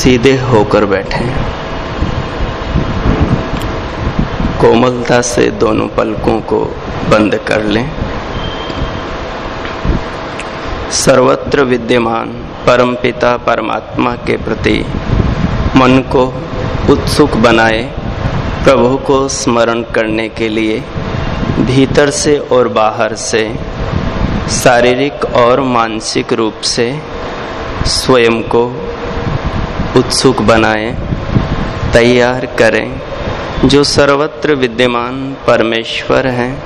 सीधे होकर बैठे कोमलता से दोनों पलकों को बंद कर लें। सर्वत्र विद्यमान परमपिता परमात्मा के प्रति मन को उत्सुक बनाए, प्रभु को स्मरण करने के लिए भीतर से और बाहर से शारीरिक और मानसिक रूप से स्वयं को उत्सुक बनाएँ, तैयार करें, जो सर्वत्र विद्यमान परमेश्वर हैं,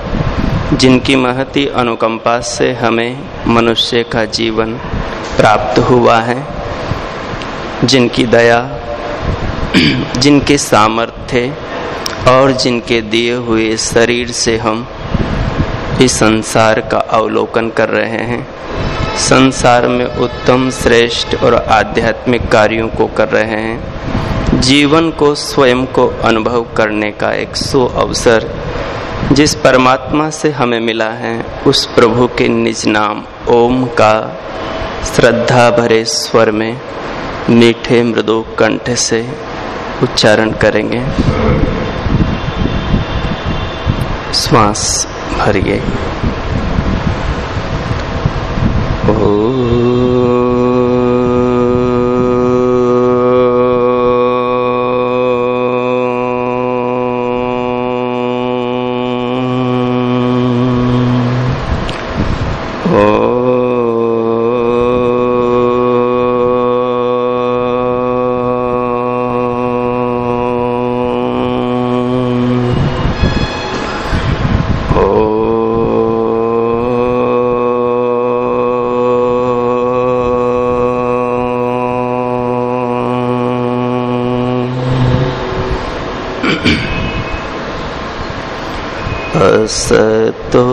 जिनकी महती अनुकंपा से हमें मनुष्य का जीवन प्राप्त हुआ है, जिनकी दया, जिनके सामर्थ्य और जिनके दिए हुए शरीर से हम इस संसार का अवलोकन कर रहे हैं। संसार में उत्तम, श्रेष्ठ और आध्यात्मिक कार्यों को कर रहे हैं। जीवन को, स्वयं को अनुभव करने का एक सो अवसर जिस परमात्मा से हमें मिला है, उस प्रभु के निज नाम, ओम का श्रद्धा भरे स्वर में मीठे मृदु कंठ से उच्चारण करेंगे। श्वास भरिए। Oh. असतो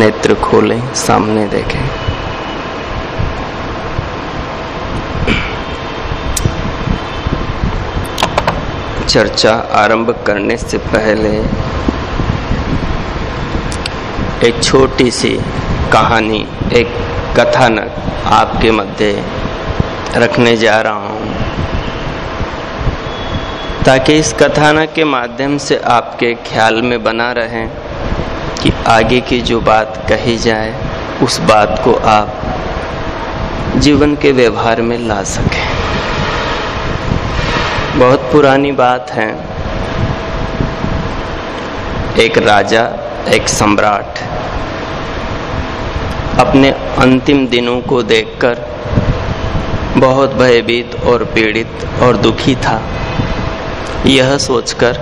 नेत्र खोलें, सामने देखें। चर्चा आरंभ करने से पहले एक छोटी सी कहानी, एक कथानक आपके मध्य रखने जा रहा हूँ। ताकि इस कथानक के माध्यम से आपके ख्याल में बना रहे। कि आगे की जो बात कही जाए, उस बात को आप जीवन के व्यवहार में ला सकें। बहुत पुरानी बात है। एक राजा, एक सम्राट अपने अंतिम दिनों को देखकर बहुत भयभीत और पीड़ित और दुखी था। यह सोचकर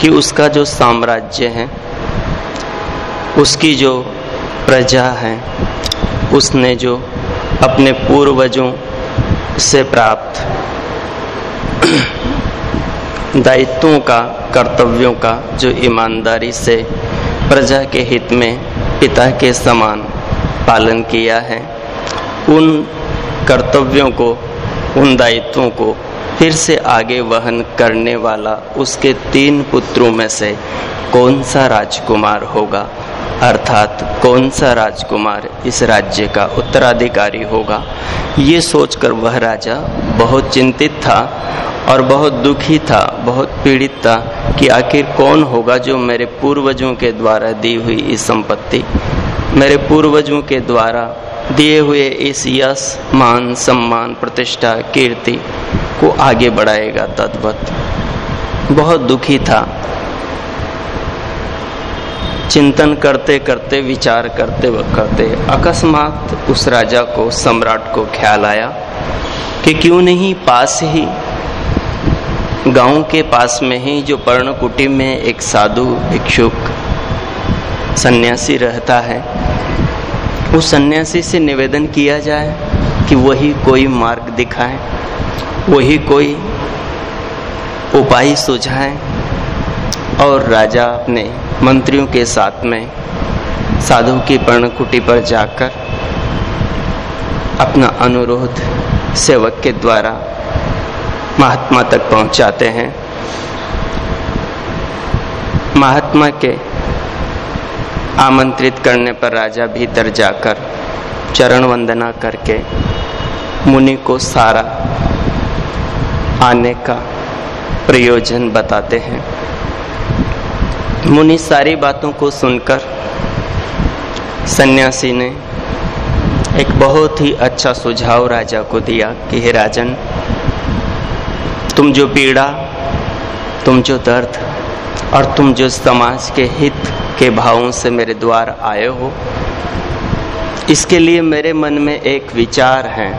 कि उसका जो साम्राज्य है उसकी जो प्रजा है, उसने जो अपने पूर्वजों से प्राप्त दायित्वों का, कर्तव्यों का, जो ईमानदारी से प्रजा के हित में पिता के समान पालन किया है, उन कर्तव्यों को, उन दायित्वों को फिर से आगे वहन करने वाला उसके तीन पुत्रों में से कौन सा राजकुमार होगा? अर्थात कौन सा राजकुमार इस राज्य का उत्तराधिकारी होगा? ये सोचकर वह राजा बहुत चिंतित था और बहुत दुखी था, बहुत पीड़ित था कि आखिर कौन होगा जो मेरे पूर्वजों के द्वारा दी हुई इस संपत्ति? मेरे पूर्वजों के द्वारा दिए हुए इस यश, मान, सम्मान, प्रतिष्ठा, कीर्ति को आगे बढ़ाएगा तद्वत। बहुत दुखी था चिंतन करते करते, विचार करते करते अकस्मात उस राजा को, सम्राट को ख्याल आया कि क्यों नहीं पास ही? गाँव के पास में ही जो पर्णकुटी में एक साधु भिक्षुक सन्यासी रहता है, उस सन्यासी से निवेदन किया जाए कि वही कोई मार्ग दिखाए, वही कोई उपाय सुझाए और राजा अपने मंत्रियों के साथ में साधु की पर्णकुटी पर जाकर अपना अनुरोध सेवक के द्वारा महात्मा तक पहुंचाते हैं। महात्मा के आमंत्रित करने पर राजा भीतर जाकर चरण वंदना करके मुनि को सारा आने का प्रयोजन बताते हैं। मुनि सारी बातों को सुनकर सन्यासी ने एक बहुत ही अच्छा सुझाव राजा को दिया कि, हे राजन, तुम जो पीड़ा, तुम जो दर्द और तुम जो समाज के हित के भावों से मेरे द्वार आए हो, इसके लिए मेरे मन में एक विचार है,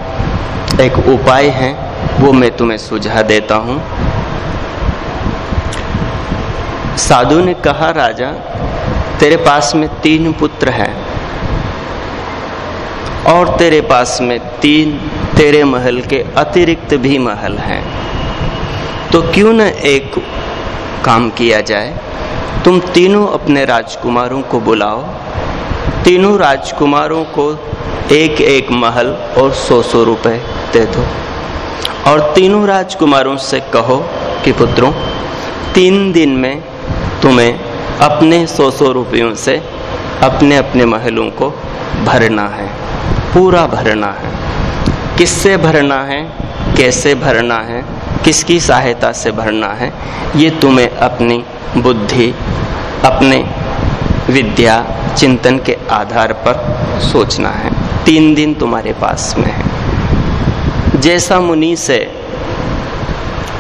एक उपाय है, वो मैं तुम्हें सुझा देता हूँ। साधु ने कहा, राजा, तेरे पास में तीन पुत्र हैं और तेरे पास में तीन तेरे महल के अतिरिक्त भी महल हैं। तो क्यों न एक काम किया जाए? तुम तीनों अपने राजकुमारों को बुलाओ। तीनों राजकुमारों को एक एक महल और सौ सौ रुपए दे दो। और तीनों राजकुमारों से कहो कि, पुत्रों, तीन दिन में तुम्हें अपने सौ सौ रुपयों से अपने अपने महलों को भरना है। पूरा भरना है। किससे भरना है? कैसे भरना है? किसकी सहायता से भरना है? ये तुम्हें अपनी बुद्धि, अपने विद्या, चिंतन के आधार पर सोचना है। तीन दिन तुम्हारे पास में है। जैसा मुनि से,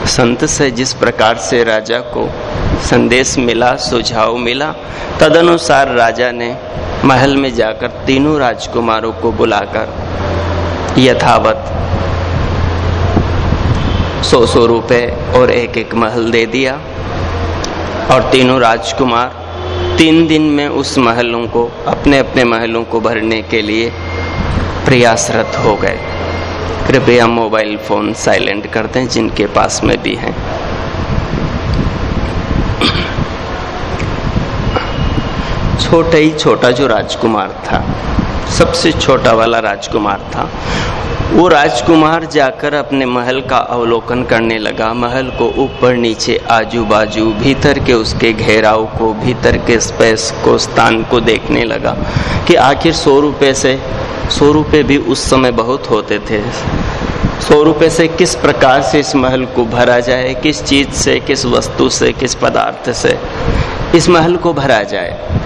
संत से, जिस प्रकार से राजा को संदेश मिला, सुझाव मिला। तदनुसार राजा ने महल में जाकर तीनों राजकुमारों को बुलाकर यथावत सौ सौ रुपए और एक एक महल दे दिया और तीनों राजकुमार तीन दिन में उस महलों को अपने अपने महलों को भरने के लिए प्रयासरत हो गए। कृपया मोबाइल फ़ोन साइलेंट कर दें, जिनके पास में भी हैं। छोटा ही छोटा जो राजकुमार था, सबसे छोटा वाला राजकुमार था, वो राजकुमार जाकर अपने महल का अवलोकन करने लगा। महल को ऊपर नीचे आजू बाजू भीतर के उसके घेराव को, भीतर के स्पेस को, स्थान को देखने लगा कि आखिर सौ रुपये से, सौ रुपये भी उस समय बहुत होते थे। सौ रुपये से किस प्रकार से इस महल को भरा जाए, किस चीज़ से, किस वस्तु से, किस पदार्थ से, इस महल को भरा जाए?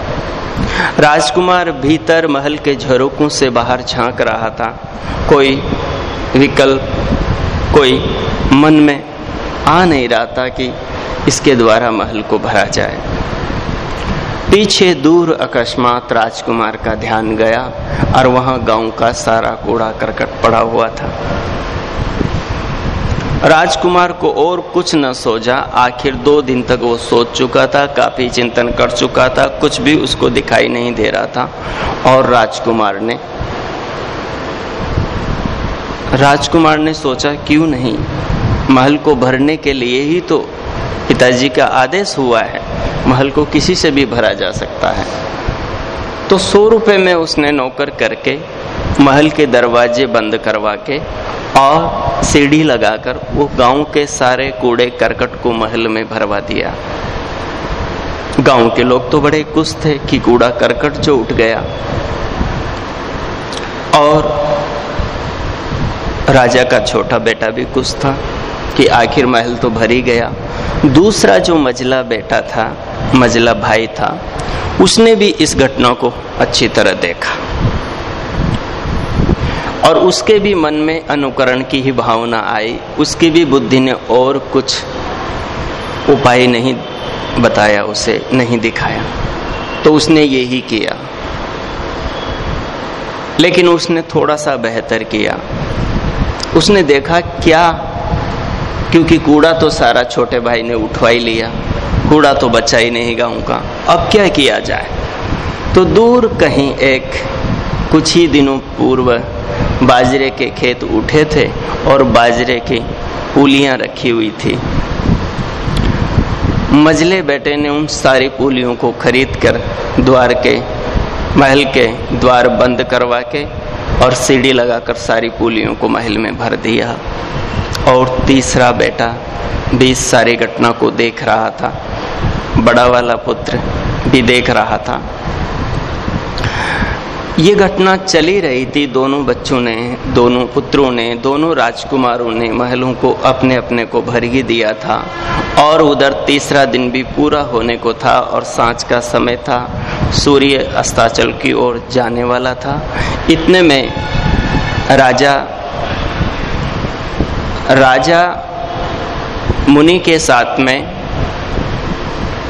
राजकुमार भीतर महल के झरोकों से बाहर झाँक रहा था। कोई विकल्प, कोई मन में आ नहीं रहा था कि इसके द्वारा महल को भरा जाए। पीछे दूर अकस्मात राजकुमार का ध्यान गया और वहाँ गाँव का सारा कूड़ा करकट पड़ा हुआ था। राजकुमार को और कुछ न सोचा आखिर दो दिन तक वो सोच चुका था, काफ़ी चिंतन कर चुका था, कुछ भी उसको दिखाई नहीं दे रहा था। और राजकुमार ने राजकुमार ने सोचा, क्यों नहीं? महल को भरने के लिए ही तो पिताजी का आदेश हुआ है, महल को किसी से भी भरा जा सकता है। तो सौ रुपए में उसने नौकर करके महल के दरवाजे बंद करवा के और सीढ़ी लगाकर वो गाँव के सारे कूड़े करकट को महल में भरवा दिया। गाँव के लोग तो बड़े खुश थे कि कूड़ा करकट जो उठ गया। और राजा का छोटा बेटा भी खुश था कि आखिर महल तो भर ही गया। दूसरा जो मजला बेटा था, मजला भाई था, उसने भी इस घटना को अच्छी तरह देखा। और उसके भी मन में अनुकरण की ही भावना आई। उसकी भी बुद्धि ने और कुछ उपाय नहीं बताया, उसे नहीं दिखाया। तो उसने यही किया। लेकिन उसने थोड़ा सा बेहतर किया। उसने देखा, क्या? क्योंकि कूड़ा तो सारा छोटे भाई ने उठवा ही लिया। कूड़ा तो बचा ही नहीं गाँव का। अब क्या किया जाए? तो दूर कहीं एक कुछ ही दिनों पूर्व बाजरे के खेत उठे थे और बाजरे की पुलियाँ रखी हुई थी। मजले बेटे ने उन सारी पुलियों को खरीद कर द्वार के, महल के द्वार बंद करवा के और सीढ़ी लगाकर सारी पुलियों को महल में भर दिया और तीसरा बेटा भी इस सारी घटना को देख रहा था। बड़ा वाला पुत्र भी देख रहा था। ये घटना चली रही थी। दोनों बच्चों ने, दोनों पुत्रों ने, दोनों राजकुमारों ने महलों को अपने अपने को भर ही दिया था और उधर तीसरा दिन भी पूरा होने को था और साँझ का समय था। सूर्य अस्ताचल की ओर जाने वाला था। इतने में राजा राजा मुनि के साथ में,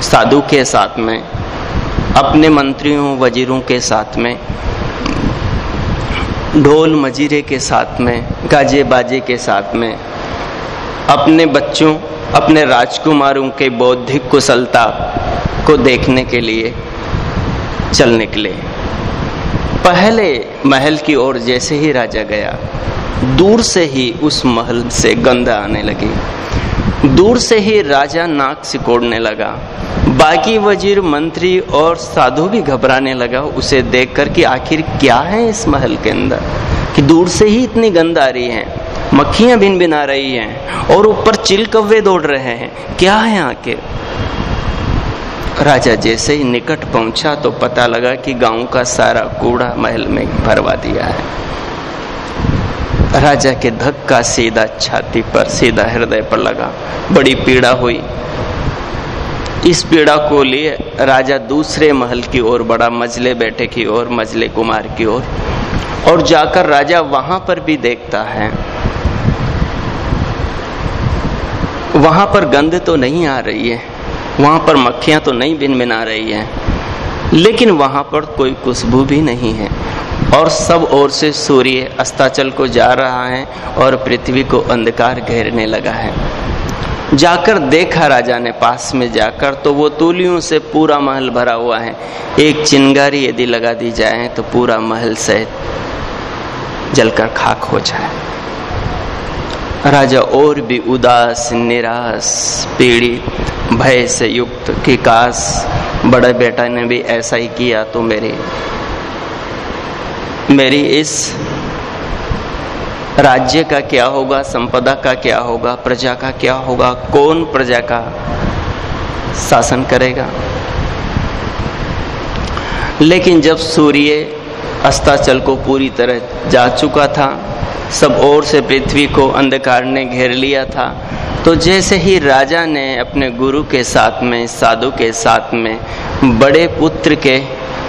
साधु के साथ में, अपने मंत्रियों, वजीरों के साथ में ढोल मजीरे के साथ में गाजे बाजे के साथ में, अपने बच्चों, अपने राजकुमारों के बौद्धिक कुशलता को देखने के लिए चल निकले पहले महल की ओर जैसे ही राजा गया, दूर से ही उस महल से गंध आने लगी। दूर से ही राजा नाक सिकोड़ने लगा। बाकी वज़ीर, मंत्री और साधु भी घबराने लगा। उसे देखकर कि आखिर क्या है इस महल के अंदर? कि दूर से ही इतनी गंध आ रही है। मक्खियाँ भिन भिन आ रही हैं और ऊपर चिल कव्वे दौड़ रहे हैं। क्या है आके राजा जैसे ही निकट पहुँचा तो पता लगा कि गाँव का सारा कूड़ा महल में भरवा दिया है। राजा के धक्का सीधा छाती पर सीधा हृदय पर लगा। बड़ी पीड़ा हुई। इस पीड़ा को लिए राजा दूसरे महल की ओर बड़ा मजले बेटे की ओर मजले कुमार की ओर और, और जाकर राजा वहाँ पर भी देखता है। वहाँ पर गंध तो नहीं आ रही है। वहाँ पर मक्खियाँ तो नहीं बिन बिना रही है। लेकिन वहाँ पर कोई खुशबू भी नहीं है। और सब ओर से सूर्य अस्ताचल को जा रहा है और पृथ्वी को अंधकार घेरने लगा है। जाकर देखा राजा ने पास में जाकर तो वो तूलियों से पूरा महल भरा हुआ है। एक चिंगारी यदि लगा दी जाए तो पूरा महल से जलकर खाक हो जाए। राजा और भी उदास, निराश, पीड़ित, भय से युक्त, कि काश बड़े बेटा ने भी ऐसा ही किया तो मेरी मेरी इस राज्य का क्या होगा, संपदा का क्या होगा, प्रजा का क्या होगा, कौन प्रजा का शासन करेगा? लेकिन जब सूर्य अस्ताचल को पूरी तरह जा चुका था, सब ओर से पृथ्वी को अंधकार ने घेर लिया था तो जैसे ही राजा ने अपने गुरु के साथ में, साधु के साथ में, बड़े पुत्र के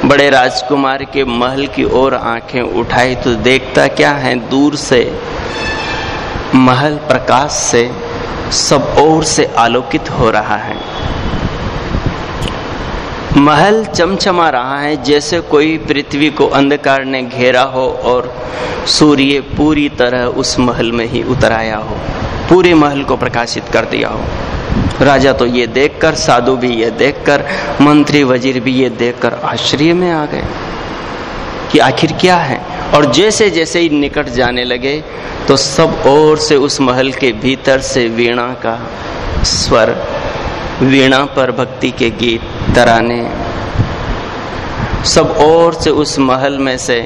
बड़े राजकुमार के महल की ओर आँखें उठाई तो देखता क्या है दूर से, महल प्रकाश से, सब ओर से आलोकित हो रहा है। महल चमचमा रहा है, जैसे कोई पृथ्वी को अंधकार ने घेरा हो और सूर्य पूरी तरह उस महल में ही उतर आया हो, पूरे महल को प्रकाशित कर दिया हो। राजा तो ये देखकर, साधु भी ये देखकर, मंत्री, वज़ीर भी ये देखकर आश्चर्य में आ गए कि आखिर क्या है। और जैसे जैसे ही निकट जाने लगे तो सब ओर से उस महल के भीतर से वीणा का स्वर, वीणा पर भक्ति के गीत तराने। सब ओर से उस महल में से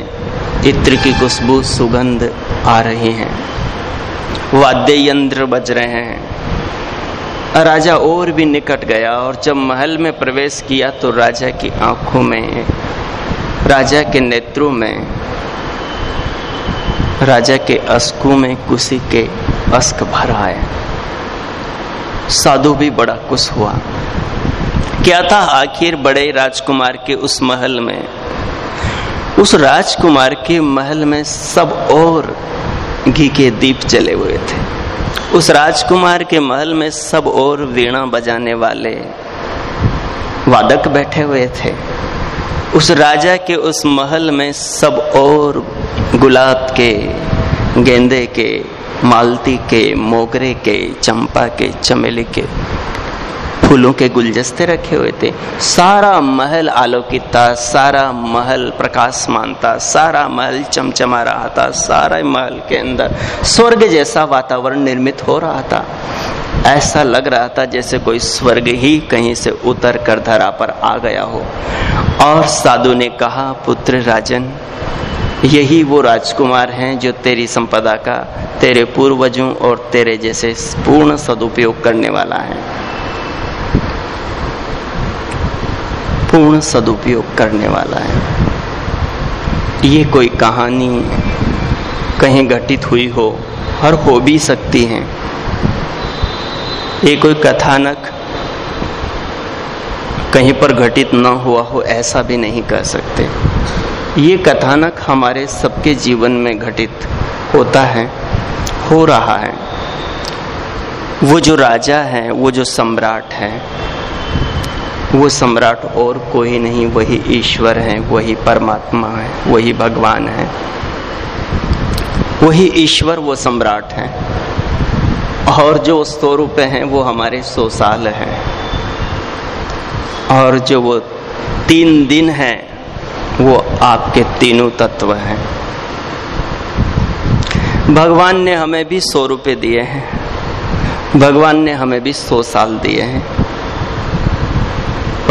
इत्र की खुशबू, सुगंध आ रही है। वाद्य यंत्र बज रहे हैं। राजा और भी निकट गया और जब महल में प्रवेश किया तो राजा की आँखों में, राजा के नेत्रों में, राजा के अस्कू में कुशी के अस्क भर आए। साधु भी बड़ा खुश हुआ। क्या था आखिर बड़े राजकुमार के उस महल में? उस राजकुमार के महल में सब और घी के दीप जले हुए थे। उस राजकुमार के महल में सब और वीणा बजाने वाले वादक बैठे हुए थे। उस राजा के उस महल में सब और गुलाब के, गेंदे के, मालती के, मोगरे के, चंपा के, चमेली के फूलों के गुलजस्ते रखे हुए थे। सारा महल आलोकित था, सारा महल प्रकाशमान था, सारा महल चमचमा रहा था, सारा महल के अंदर स्वर्ग जैसा वातावरण निर्मित हो रहा था। ऐसा लग रहा था जैसे कोई स्वर्ग ही कहीं से उतर कर धरा पर आ गया हो। और साधु ने कहा, पुत्र राजन, यही वो राजकुमार हैं जो तेरी संपदा का, तेरे पूर्वजों और तेरे जैसे पूर्ण सदुपयोग करने वाला है। पूर्ण सदुपयोग करने वाला है। ये कोई कहानी कहीं घटित हुई हो और हो भी सकती है। ये कोई कथानक कहीं पर घटित न हुआ हो, ऐसा भी नहीं कह सकते। ये कथानक हमारे सबके जीवन में घटित होता है, हो रहा है। वो जो राजा है, वो जो सम्राट है वो सम्राट और कोई नहीं, वही ईश्वर है, वही परमात्मा है, वही भगवान है। वही ईश्वर, वो सम्राट है। और जो सौ रुपए हैं, वो हमारे सौ साल हैं। और जो वो तीन दिन है, वो आपके तीनों तत्व हैं। भगवान ने हमें भी सौ रुपए दिए हैं। भगवान ने हमें भी सौ साल दिए हैं।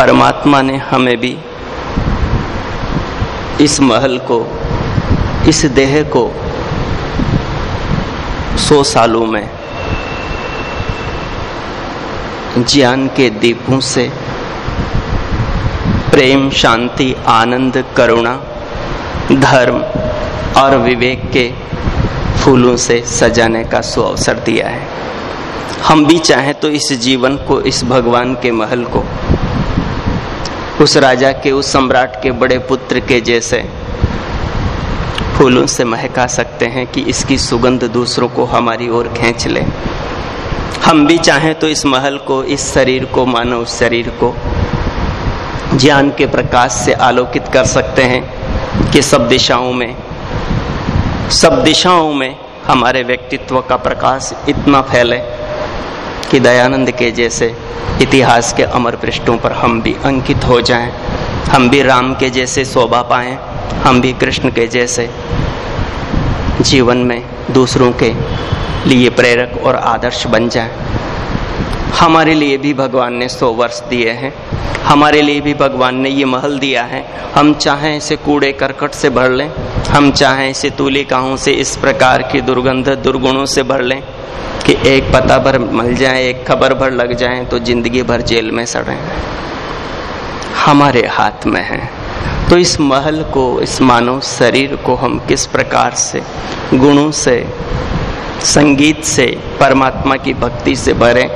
परमात्मा ने हमें भी इस महल को, इस देह को सौ सालों में ज्ञान के दीपों से प्रेम, शांति, आनंद, करुणा, धर्म और विवेक के फूलों से सजाने का सुअवसर दिया है। हम भी चाहें तो इस जीवन को, इस भगवान के महल को उस राजा के, उस सम्राट के, बड़े पुत्र के जैसे फूलों से महका सकते हैं कि इसकी सुगंध दूसरों को हमारी ओर खींच ले। हम भी चाहें तो इस महल को, इस शरीर को, मानव शरीर को ज्ञान के प्रकाश से आलोकित कर सकते हैं कि सब दिशाओं में, सब दिशाओं में हमारे व्यक्तित्व का प्रकाश इतना फैले। कि दयानंद के जैसे इतिहास के अमर पृष्ठों पर हम भी अंकित हो जाएँ, हम भी राम के जैसे शोभा पाएँ, हम भी कृष्ण के जैसे जीवन में दूसरों के लिए प्रेरक और आदर्श बन जाए। हमारे लिए भी भगवान ने सौ वर्ष दिए हैं हमारे लिए भी भगवान ने ये महल दिया है। हम चाहें इसे कूड़े करकट से भर लें हम चाहें इसे तूलिकाओं से इस प्रकार की दुर्गंध दुर्गुणों से भर लें। कि एक पता भर मल जाए, एक खबर भर लग जाए तो ज़िंदगी भर जेल में सड़े हमारे हाथ में है। तो इस महल को, इस मानव शरीर को हम किस प्रकार से, गुणों से, संगीत से, परमात्मा की भक्ति से भरे,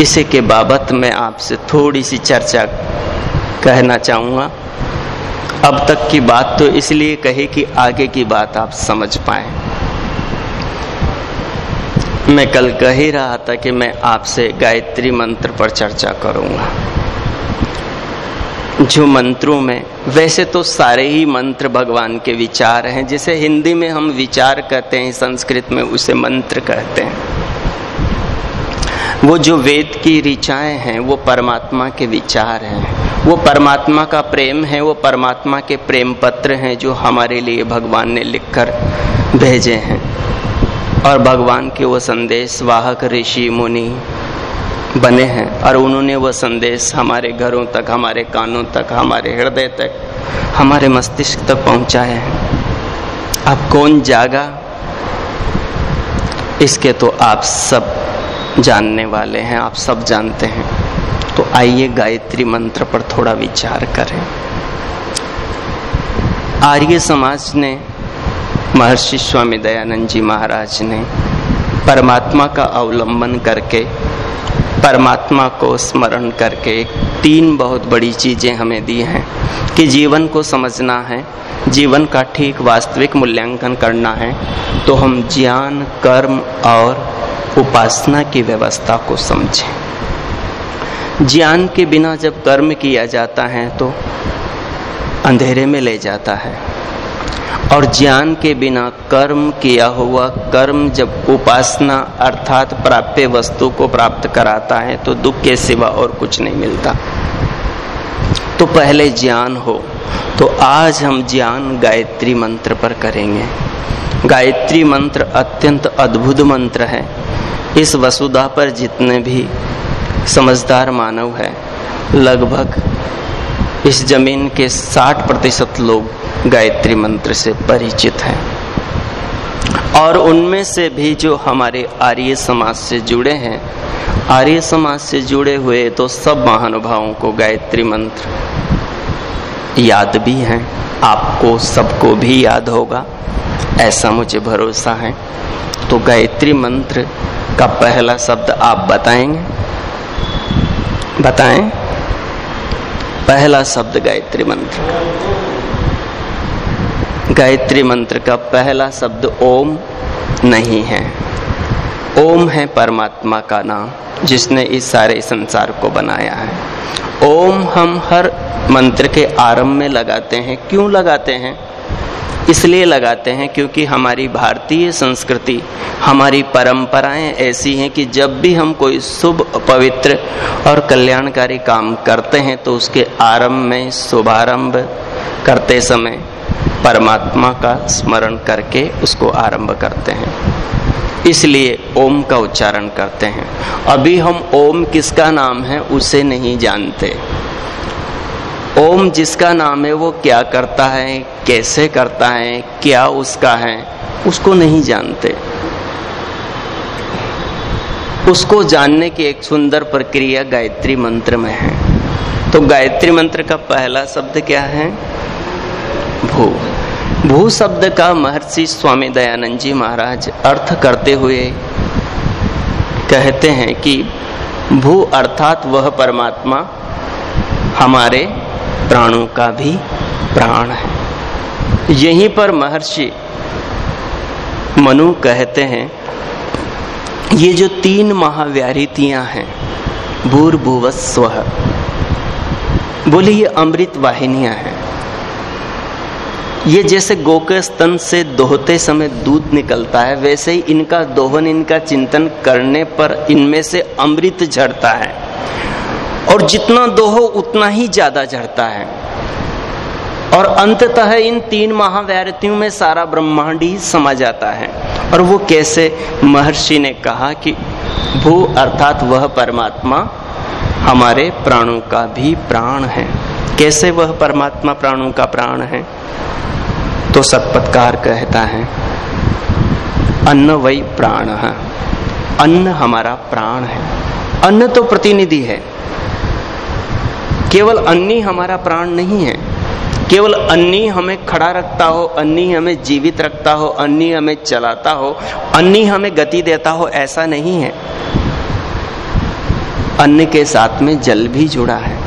इसी के बाबत मैं आपसे थोड़ी सी चर्चा कहना चाहूँगा। अब तक की बात तो इसलिए कही कि आगे की बात आप समझ पाए। मैं कल कह ही रहा था कि मैं आपसे गायत्री मंत्र पर चर्चा करूँगा। जो मंत्रों में, वैसे तो सारे ही मंत्र भगवान के विचार हैं, जिसे हिंदी में हम विचार कहते हैं, संस्कृत में उसे मंत्र कहते हैं। वो जो वेद की ऋचाएँ हैं, वो परमात्मा के विचार हैं। वो परमात्मा का प्रेम है, वो परमात्मा के प्रेम पत्र हैं, जो हमारे लिए भगवान ने लिखकर भेजे हैं। और भगवान के वो संदेश वाहक ऋषि मुनि बने हैं और उन्होंने वह संदेश हमारे घरों तक, हमारे कानों तक, हमारे हृदय तक, हमारे मस्तिष्क तक पहुँचाए हैं। अब कौन जागा? इसके तो आप सब जानने वाले हैं, आप सब जानते हैं। तो आइए गायत्री मंत्र पर थोड़ा विचार करें। आर्य समाज ने महर्षि स्वामी दयानंद जी महाराज ने परमात्मा का अवलंबन करके, परमात्मा को स्मरण करके तीन बहुत बड़ी चीज़ें हमें दी हैं कि जीवन को समझना है, जीवन का ठीक वास्तविक मूल्यांकन करना है तो हम ज्ञान, कर्म और उपासना की व्यवस्था को समझें। ज्ञान के बिना जब कर्म किया जाता है तो अंधेरे में ले जाता है। और ज्ञान के बिना कर्म किया हुआ कर्म जब उपासना अर्थात प्राप्य वस्तु को प्राप्त कराता है तो दुख के सिवा और कुछ नहीं मिलता। तो पहले ज्ञान हो तो आज हम ज्ञान गायत्री मंत्र पर करेंगे। गायत्री मंत्र अत्यंत अद्भुत मंत्र है। इस वसुधा पर जितने भी समझदार मानव है, लगभग इस ज़मीन के 60 प्रतिशत लोग गायत्री मंत्र से परिचित हैं। और उनमें से भी जो हमारे आर्य समाज से जुड़े हैं, आर्य समाज से जुड़े हुए तो सब महानुभावों को गायत्री मंत्र याद भी हैं। आपको सबको भी याद होगा, ऐसा मुझे भरोसा है। तो गायत्री मंत्र का पहला शब्द आप बताएँगे? बताएँ? पहला शब्द गायत्री मंत्र का। गायत्री मंत्र का पहला शब्द ओम नहीं है। ओम है परमात्मा का नाम, जिसने इस सारे संसार को बनाया है। ओम हम हर मंत्र के आरंभ में लगाते हैं। क्यों लगाते हैं? इसलिए लगाते हैं क्योंकि हमारी भारतीय संस्कृति, हमारी परंपराएँ ऐसी हैं कि जब भी हम कोई शुभ, पवित्र और कल्याणकारी काम करते हैं तो उसके आरंभ में, शुभारंभ करते समय परमात्मा का स्मरण करके उसको आरंभ करते हैं। इसलिए ओम का उच्चारण करते हैं। अभी हम ओम किसका नाम है उसे नहीं जानते। ओम जिसका नाम है, वो क्या करता है, कैसे करता है, क्या उसका है, उसको नहीं जानते। उसको जानने की एक सुंदर प्रक्रिया गायत्री मंत्र में है। तो गायत्री मंत्र का पहला शब्द क्या है? भू। भू शब्द का महर्षि स्वामी दयानंद जी महाराज अर्थ करते हुए कहते हैं कि, भू अर्थात वह परमात्मा हमारे प्राणों का भी प्राण है। यहीं पर महर्षि मनु कहते हैं, ये जो तीन महाव्यारितियाँ हैं भूवस्व बोले ये अमृत वाहिनियाँ हैं। ये जैसे गो के स्तन से दोहते समय दूध निकलता है, वैसे ही इनका दोहन, इनका चिंतन करने पर इनमें से अमृत झड़ता है। और जितना दोहो, उतना ही ज़्यादा झड़ता है। और अंततः इन तीन महाव्यारतियों में सारा ब्रह्मांड ही समा जाता है। और वो कैसे? महर्षि ने कहा कि भू अर्थात वह परमात्मा हमारे प्राणों का भी प्राण है। कैसे वह परमात्मा प्राणों का प्राण है? तो सतपत्कार कहता है, अन्न वही प्राण। है अन्न हमारा प्राण है। अन्न तो प्रतिनिधि है। केवल अन्नी हमारा प्राण नहीं है। केवल अन्नी हमें खड़ा रखता हो, अन्नी हमें जीवित रखता हो, अन्नी हमें चलाता हो, अन्नी हमें गति देता हो, ऐसा नहीं है। अन्न के साथ में जल भी जुड़ा है।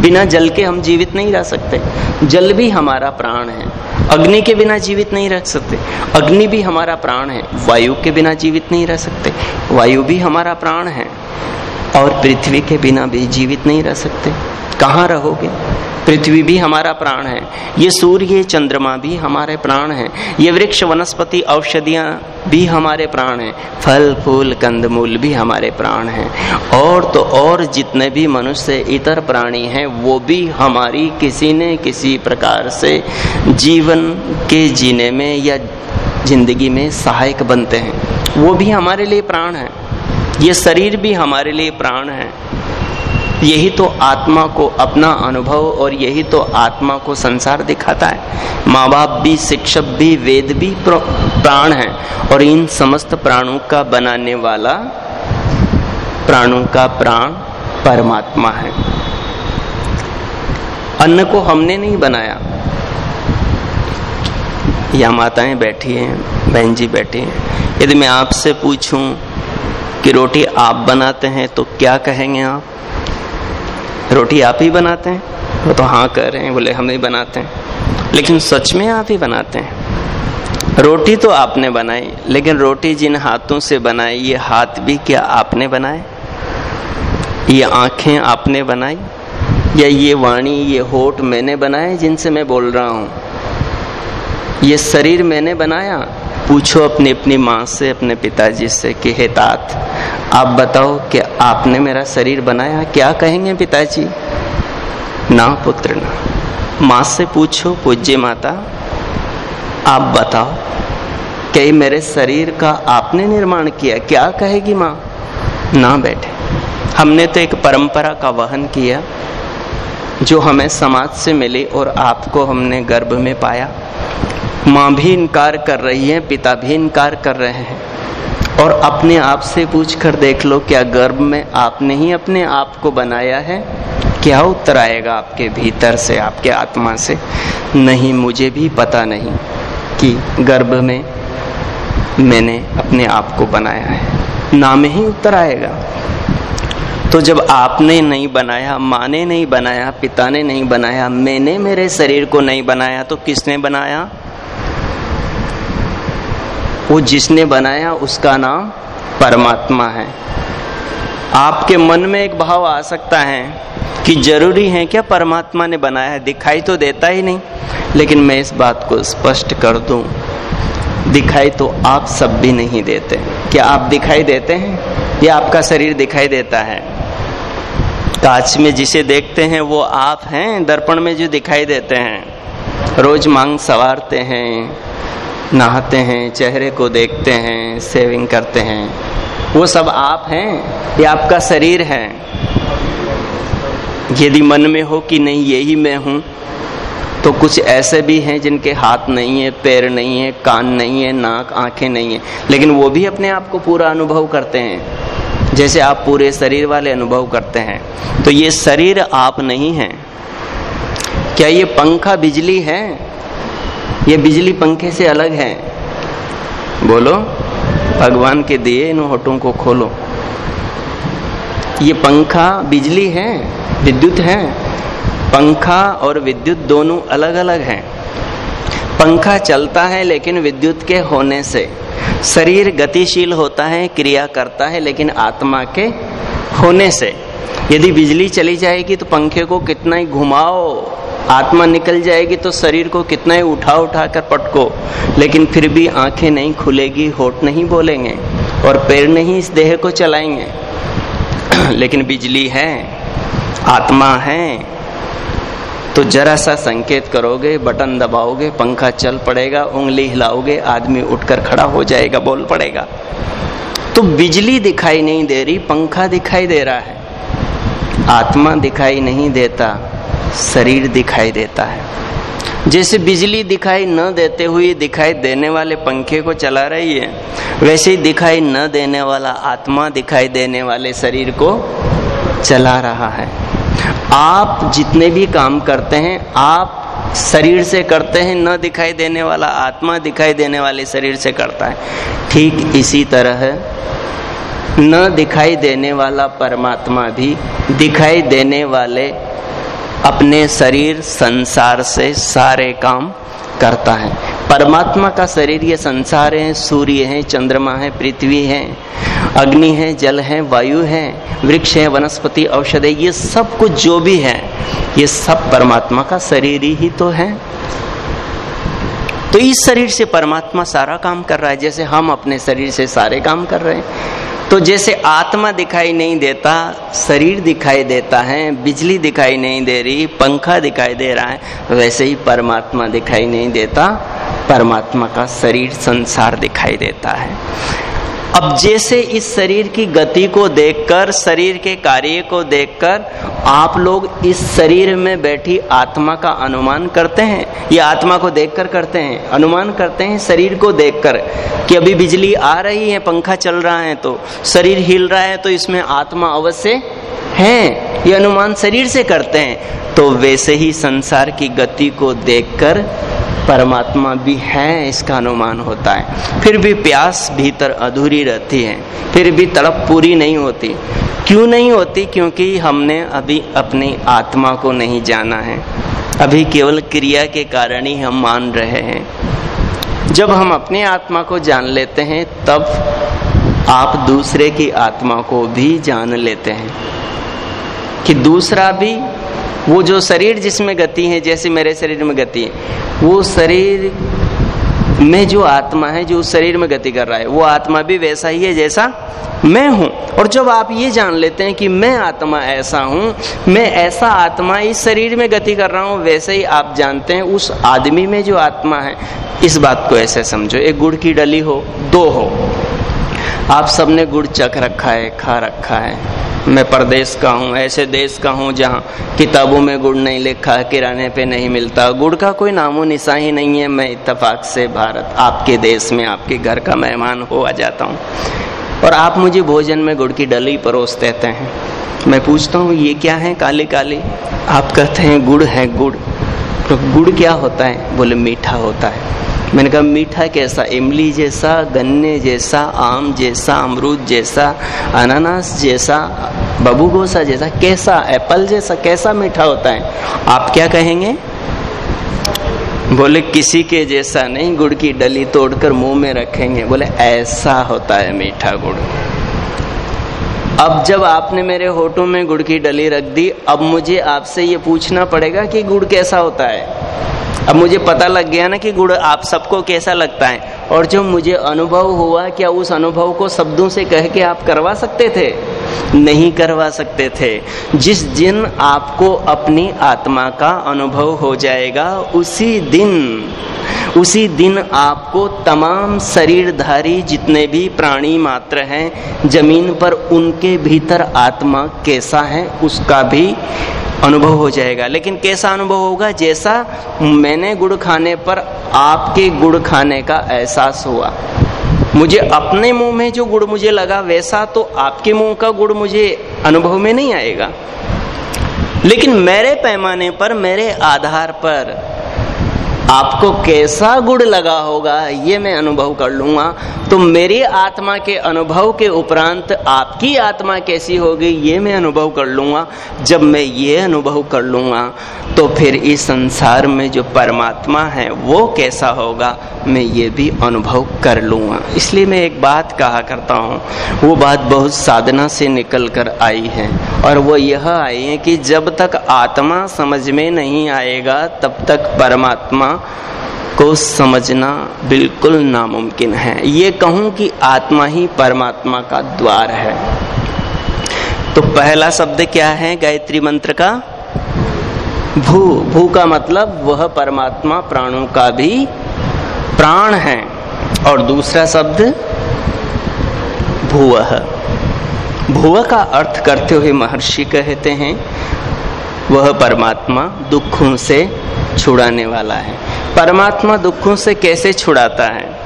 बिना जल के हम जीवित नहीं रह सकते। जल भी हमारा प्राण है। अग्नि के बिना जीवित नहीं रह सकते। अग्नि भी हमारा प्राण है। वायु के बिना जीवित नहीं रह सकते। वायु भी हमारा प्राण है। और पृथ्वी के बिना भी जीवित नहीं रह सकते। कहाँ रहोगे? पृथ्वी भी हमारा प्राण है। ये सूर्य चंद्रमा भी हमारे प्राण है। ये वृक्ष, वनस्पति, औषधियाँ भी हमारे प्राण है। फल, फूल कंदमूल भी हमारे प्राण है। और तो और जितने भी मनुष्य इतर प्राणी हैं, वो भी हमारी किसी न किसी प्रकार से जीवन के जीने में या ज़िंदगी में सहायक बनते हैं। वो भी हमारे लिए प्राण है। ये शरीर भी हमारे लिए प्राण है। यही तो आत्मा को अपना अनुभव और यही तो आत्मा को संसार दिखाता है। माँ बाप भी, शिक्षक भी, वेद भी प्राण है और इन समस्त प्राणों का बनाने वाला प्राणों का प्राण परमात्मा है। अन्न को हमने नहीं बनाया। या माताएँ बैठी हैं, बहन जी बैठी हैं। यदि मैं आपसे पूछूँ कि रोटी आप बनाते हैं तो क्या कहेंगे आप? रोटी आप ही बनाते हैं? वो तो हाँ कह रहे हैं, बोले हम ही बनाते हैं। लेकिन सच में आप ही बनाते हैं। रोटी तो आपने बनाई, लेकिन रोटी जिन हाथों से बनाई, ये हाथ भी क्या आपने बनाए? ये आँखें आपने बनाई? या ये वाणी, ये होठ मैंने बनाए जिनसे मैं बोल रहा हूँ? ये शरीर मैंने बनाया? पूछो अपनी अपनी माँ से, अपने पिताजी से कि, हे तात, आप बताओ कि आपने मेरा शरीर बनाया? क्या कहेंगे पिताजी? ना पुत्र, ना। माँ से पूछो, पूज्य माता, आप बताओ कि मेरे शरीर का आपने निर्माण किया? क्या कहेगी माँ? ना बैठे हमने तो एक परंपरा का वहन किया, जो हमें समाज से मिली और आपको हमने गर्भ में पाया। माँ भी इनकार कर रही है, पिता भी इनकार कर रहे हैं। और अपने आप से पूछ कर देख लो, क्या गर्भ में आपने ही अपने आप को बनाया है? क्या उत्तर आएगा आपके भीतर से, आपके आत्मा से? नहीं, मुझे भी पता नहीं कि गर्भ में मैंने अपने आप को बनाया है। नाम ही उत्तर आएगा। तो जब आपने नहीं बनाया, माँ ने नहीं बनाया, पिता ने नहीं बनाया, मैंने मेरे शरीर को नहीं बनाया तो किसने बनाया? वो जिसने बनाया उसका नाम परमात्मा है। आपके मन में एक भाव आ सकता है कि ज़रूरी है क्या परमात्मा ने बनाया है? दिखाई तो देता ही नहीं, लेकिन मैं इस बात को स्पष्ट कर दूँ। दिखाई तो आप सब भी नहीं देते। क्या आप दिखाई देते हैं? या आपका शरीर दिखाई देता है? कांच में जिसे देखते हैं, वो आप हैं? दर्पण में जो दिखाई देते हैं, रोज मांग सवारते हैं। नहाते हैं, चेहरे को देखते हैं सेविंग करते हैं। वो सब आप हैं, ये आपका शरीर है। यदि मन में हो कि नहीं, यही मैं हूँ तो कुछ ऐसे भी हैं जिनके हाथ नहीं है, पैर नहीं है, कान नहीं है, नाक, आँखें नहीं है। लेकिन वो भी अपने आप को पूरा अनुभव करते हैं, जैसे आप पूरे शरीर वाले अनुभव करते हैं। तो ये शरीर आप नहीं है। क्या ये पंखा बिजली है? ये बिजली पंखे से अलग है। बोलो, भगवान के दिए इन होटों को खोलो। ये पंखा बिजली है, विद्युत है। पंखा और विद्युत दोनों अलग अलग हैं। पंखा चलता है लेकिन विद्युत के होने से। शरीर गतिशील होता है, क्रिया करता है लेकिन आत्मा के होने से। यदि बिजली चली जाएगी तो पंखे को कितना ही घुमाओ। आत्मा निकल जाएगी तो शरीर को कितना ही उठा उठा कर पटको, लेकिन फिर भी आँखें नहीं खुलेगी, होठ नहीं बोलेंगे और पैर नहीं इस देह को चलाएँगे। लेकिन बिजली है, आत्मा है तो जरा सा संकेत करोगे, बटन दबाओगे, पंखा चल पड़ेगा, उंगली हिलाओगे, आदमी उठकर खड़ा हो जाएगा, बोल पड़ेगा। तो बिजली दिखाई नहीं दे रही, पंखा दिखाई दे रहा है। आत्मा दिखाई नहीं देता। शरीर दिखाई देता है। जैसे बिजली दिखाई न देते हुए दिखाई देने वाले पंखे को चला रही है, वैसे ही दिखाई न देने वाला आत्मा दिखाई देने वाले शरीर को चला रहा है। आप जितने भी काम करते हैं, आप शरीर से करते हैं, न दिखाई देने वाला आत्मा दिखाई देने वाले शरीर से करता है। ठीक इसी तरह न दिखाई देने वाला परमात्मा भी दिखाई देने वाले अपने शरीर, संसार से सारे काम करता है। परमात्मा का शरीर ये संसार है, सूर्य है, चंद्रमा है, पृथ्वी है, अग्नि है, जल है, वायु है, वृक्ष है, वनस्पति, औषध है, ये सब कुछ जो भी है, ये सब परमात्मा का शरीर ही तो है। तो इस शरीर से परमात्मा सारा काम कर रहा है, जैसे हम अपने शरीर से सारे काम कर रहे हैं। तो जैसे आत्मा दिखाई नहीं देता, शरीर दिखाई देता है, बिजली दिखाई नहीं दे रही, पंखा दिखाई दे रहा है, वैसे ही परमात्मा दिखाई नहीं देता, परमात्मा का शरीर संसार दिखाई देता है। अब जैसे इस शरीर की गति को देखकर, शरीर के कार्य को देखकर, आप लोग इस शरीर में बैठी आत्मा का अनुमान करते हैं। या आत्मा को देखकर करते हैं, अनुमान करते हैं शरीर को देखकर कि अभी बिजली आ रही है, पंखा चल रहा है तो शरीर हिल रहा है तो इसमें आत्मा अवश्य है। ये अनुमान शरीर से करते हैं। तो वैसे ही संसार की गति को देखकर परमात्मा भी है, इसका अनुमान होता है। फिर भी प्यास भीतर अधूरी रहती है, फिर भी तड़प पूरी नहीं होती। क्यों नहीं होती? क्योंकि हमने अभी अपनी आत्मा को नहीं जाना है। अभी केवल क्रिया के कारण ही हम मान रहे हैं। जब हम अपनी आत्मा को जान लेते हैं, तब आप दूसरे की आत्मा को भी जान लेते हैं। कि दूसरा भी वो जो शरीर जिसमें गति है, जैसे मेरे शरीर में गति है, वो शरीर में जो आत्मा है, जो उस शरीर में गति कर रहा है, वो आत्मा भी वैसा ही है जैसा मैं हूँ। और जब आप ये जान लेते हैं कि मैं आत्मा ऐसा हूँ, मैं ऐसा आत्मा इस शरीर में गति कर रहा हूँ, वैसे ही आप जानते हैं उस आदमी में जो आत्मा है, इस बात को ऐसे समझो, एक गुड़ की डली हो, दो हो। आप सबने गुड़ चख रखा है, खा रखा है। मैं परदेश का हूँ, ऐसे देश का हूँ जहाँ किताबों में गुड़ नहीं लिखा, किराने पे नहीं मिलता। गुड़ का कोई नामो निशा ही नहीं है। मैं इतफाक से भारत, आपके देश में, आपके घर का मेहमान हो आ जाता हूँ। और आप मुझे भोजन में गुड़ की डली परोस देते हैं। मैं पूछता हूँ, ये क्या है काली काली? आप कहते हैं, गुड़ है गुड़। तो गुड़ क्या होता है? बोले, मीठा होता है। मैंने कहा, मीठा कैसा? इमली जैसा, गन्ने जैसा, आम जैसा, अमरूद जैसा, अनानास जैसा बबू बबूगोसा जैसा, कैसा? एप्पल जैसा, कैसा मीठा होता है? आप क्या कहेंगे? बोले, किसी के जैसा नहीं, गुड़ की डली तोड़कर मुँह में रखेंगे। बोले, ऐसा होता है मीठा गुड़। अब जब आपने मेरे होठों में गुड़ की डली रख दी, अब मुझे आपसे ये पूछना पड़ेगा कि गुड़ कैसा होता है। अब मुझे पता लग गया ना कि गुड़ आप सबको कैसा लगता है। और जो मुझे अनुभव हुआ, क्या उस अनुभव को शब्दों से कह के आप करवा सकते थे? नहीं करवा सकते थे। जिस दिन आपको अपनी आत्मा का अनुभव हो जाएगा, उसी दिन उसी दिन आपको तमाम शरीरधारी जितने भी प्राणी मात्र हैं, ज़मीन पर उनके भीतर आत्मा कैसा है, उसका भी अनुभव हो जाएगा। लेकिन कैसा अनुभव होगा? जैसा मैंने गुड़ खाने पर आपके गुड़ खाने का एहसास हुआ। मुझे अपने मुँह में जो गुड़ मुझे लगा, वैसा तो आपके मुँह का गुड़ मुझे अनुभव में नहीं आएगा। लेकिन मेरे पैमाने पर, मेरे आधार पर आपको कैसा गुड़ लगा होगा, ये मैं अनुभव कर लूँगा। तो मेरी आत्मा के अनुभव के उपरांत आपकी आत्मा कैसी होगी, ये मैं अनुभव कर लूँगा। जब मैं ये अनुभव कर लूँगा तो फिर इस संसार में जो परमात्मा है, वो कैसा होगा, मैं ये भी अनुभव कर लूँगा। इसलिए मैं एक बात कहा करता हूँ, वो बात बहुत साधना से निकल कर आई है। और वो यह आई है कि जब तक आत्मा समझ में नहीं आएगा, तब तक परमात्मा को समझना बिल्कुल नामुमकिन है। ये कहूँ कि आत्मा ही परमात्मा का द्वार है। तो पहला शब्द क्या है गायत्री मंत्र का? भू। भू का मतलब वह परमात्मा प्राणों का भी प्राण है। और दूसरा शब्द, भूव। भूव का अर्थ करते हुए महर्षि कहते हैं, वह परमात्मा दुखों से छुड़ाने वाला है। परमात्मा दुखों से कैसे छुड़ाता है?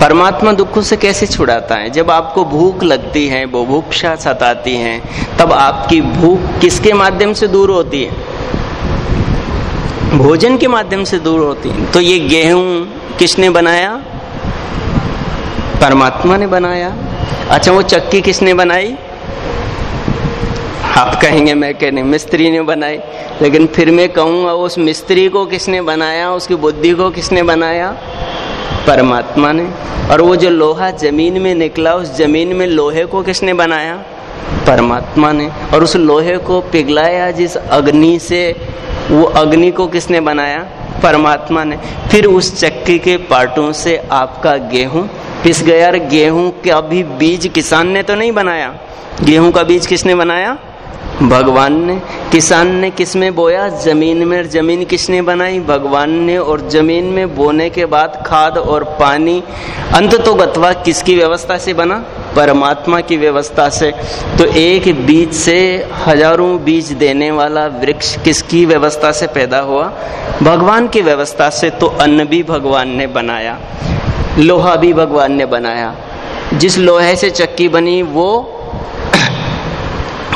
परमात्मा दुखों से कैसे छुड़ाता है? जब आपको भूख लगती है वो भूक्षा सताती है, तब आपकी भूख किसके माध्यम से दूर होती है? भोजन के माध्यम से दूर होती है। तो ये गेहूँ किसने बनाया? परमात्मा ने बनाया। अच्छा वो चक्की किसने बनाई? आप कहेंगे, मैं कहने मिस्त्री ने बनाई। लेकिन फिर मैं कहूँगा, उस मिस्त्री को किसने बनाया? उसकी बुद्धि को किसने बनाया? परमात्मा ने। और वो जो लोहा ज़मीन में निकला, उस ज़मीन में लोहे को किसने बनाया? परमात्मा ने। और उस लोहे को पिघलाया, जिस अग्नि से वो अग्नि को किसने बनाया? परमात्मा ने। फिर उस चक्की के पार्टों से आपका गेहूँ पिस गया। और गेहूँ का भी बीज किसान ने तो नहीं बनाया? गेहूँ का बीज किसने बनाया? भगवान ने, किसान ने किसमें बोया? ज़मीन में। ज़मीन किसने बनाई? भगवान ने। और ज़मीन में बोने के बाद खाद और पानी। अंत तो गतवा किसकी व्यवस्था से बना? परमात्मा की व्यवस्था से। तो एक बीज से हज़ारों बीज देने वाला वृक्ष किसकी व्यवस्था से पैदा हुआ? भगवान की व्यवस्था से तो अन्न भी भगवान ने बनाया। लोहा भी भगवान ने बनाया। जिस लोहे से चक्की बनी, वो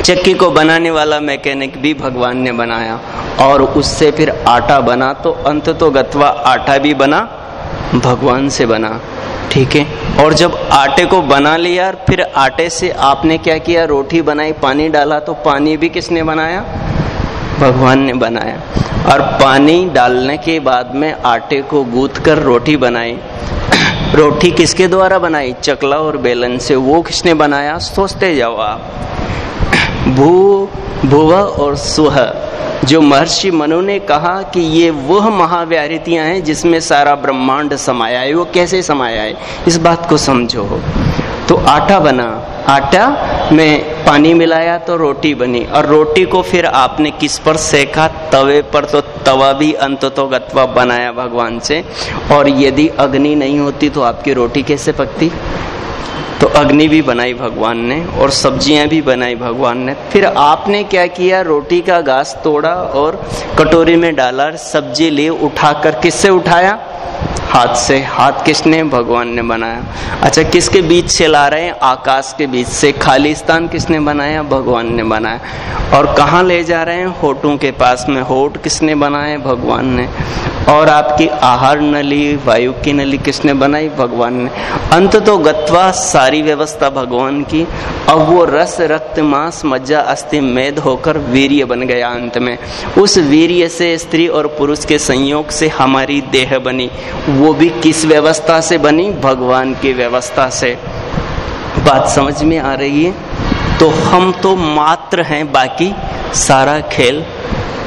चक्की को बनाने वाला मैकेनिक भी भगवान ने बनाया। और उससे फिर आटा बना तो अंत तो गत्वा आटा भी बना, भगवान से बना। ठीक है? और जब आटे को बना लिया, फिर आटे से आपने क्या किया? रोटी बनाई, पानी डाला तो पानी भी किसने बनाया? भगवान ने बनाया। और पानी डालने के बाद में आटे को गूथ कर रोटी बनाई। रोटी किसके द्वारा बनाई? चकला और बेलन से। वो किसने बनाया? सोचते जाओ आप। भू, भुव और सुह। जो महर्षि मनु ने कहा कि ये वह महाव्याहृतियाँ हैं जिसमें सारा ब्रह्मांड समाया है, वो कैसे समाया है? इस बात को समझो। तो आटा बना। आटा में पानी मिलाया तो रोटी बनी। और रोटी को फिर आपने किस पर सेका? तवे पर तो तवा भी अंत तो गत्वा बनाया भगवान से। और यदि अग्नि नहीं होती तो आपकी रोटी कैसे पकती? तो अग्नि भी बनाई भगवान ने और सब्ज़ियाँ भी बनाई भगवान ने। फिर आपने क्या किया? रोटी का घास तोड़ा और कटोरी में डाला सब्ज़ी ले उठाकर किससे उठाया? हाथ से, हाथ किसने? भगवान ने बनाया। अच्छा किसके बीच से ला रहे हैं? आकाश के बीच से। खालिस्तान किसने बनाया? भगवान ने बनाया। और कहाँ ले जा रहे हैं? होठों के पास में। होठ किसने बनाए? भगवान ने। और आपकी आहार नली, वायु की नली किसने बनाई? भगवान ने। अंत तो गत्वा सारी व्यवस्था भगवान की। अब वो रस, रक्त, मांस, मज्जा, अस्थि, मेद होकर वीर्य बन गया अंत में। उस वीर्य से स्त्री और पुरुष के संयोग से हमारी देह बनी। वो भी किस व्यवस्था से बनी? भगवान की व्यवस्था से। बात समझ में आ रही है? तो हम तो मात्र हैं, बाकी सारा खेल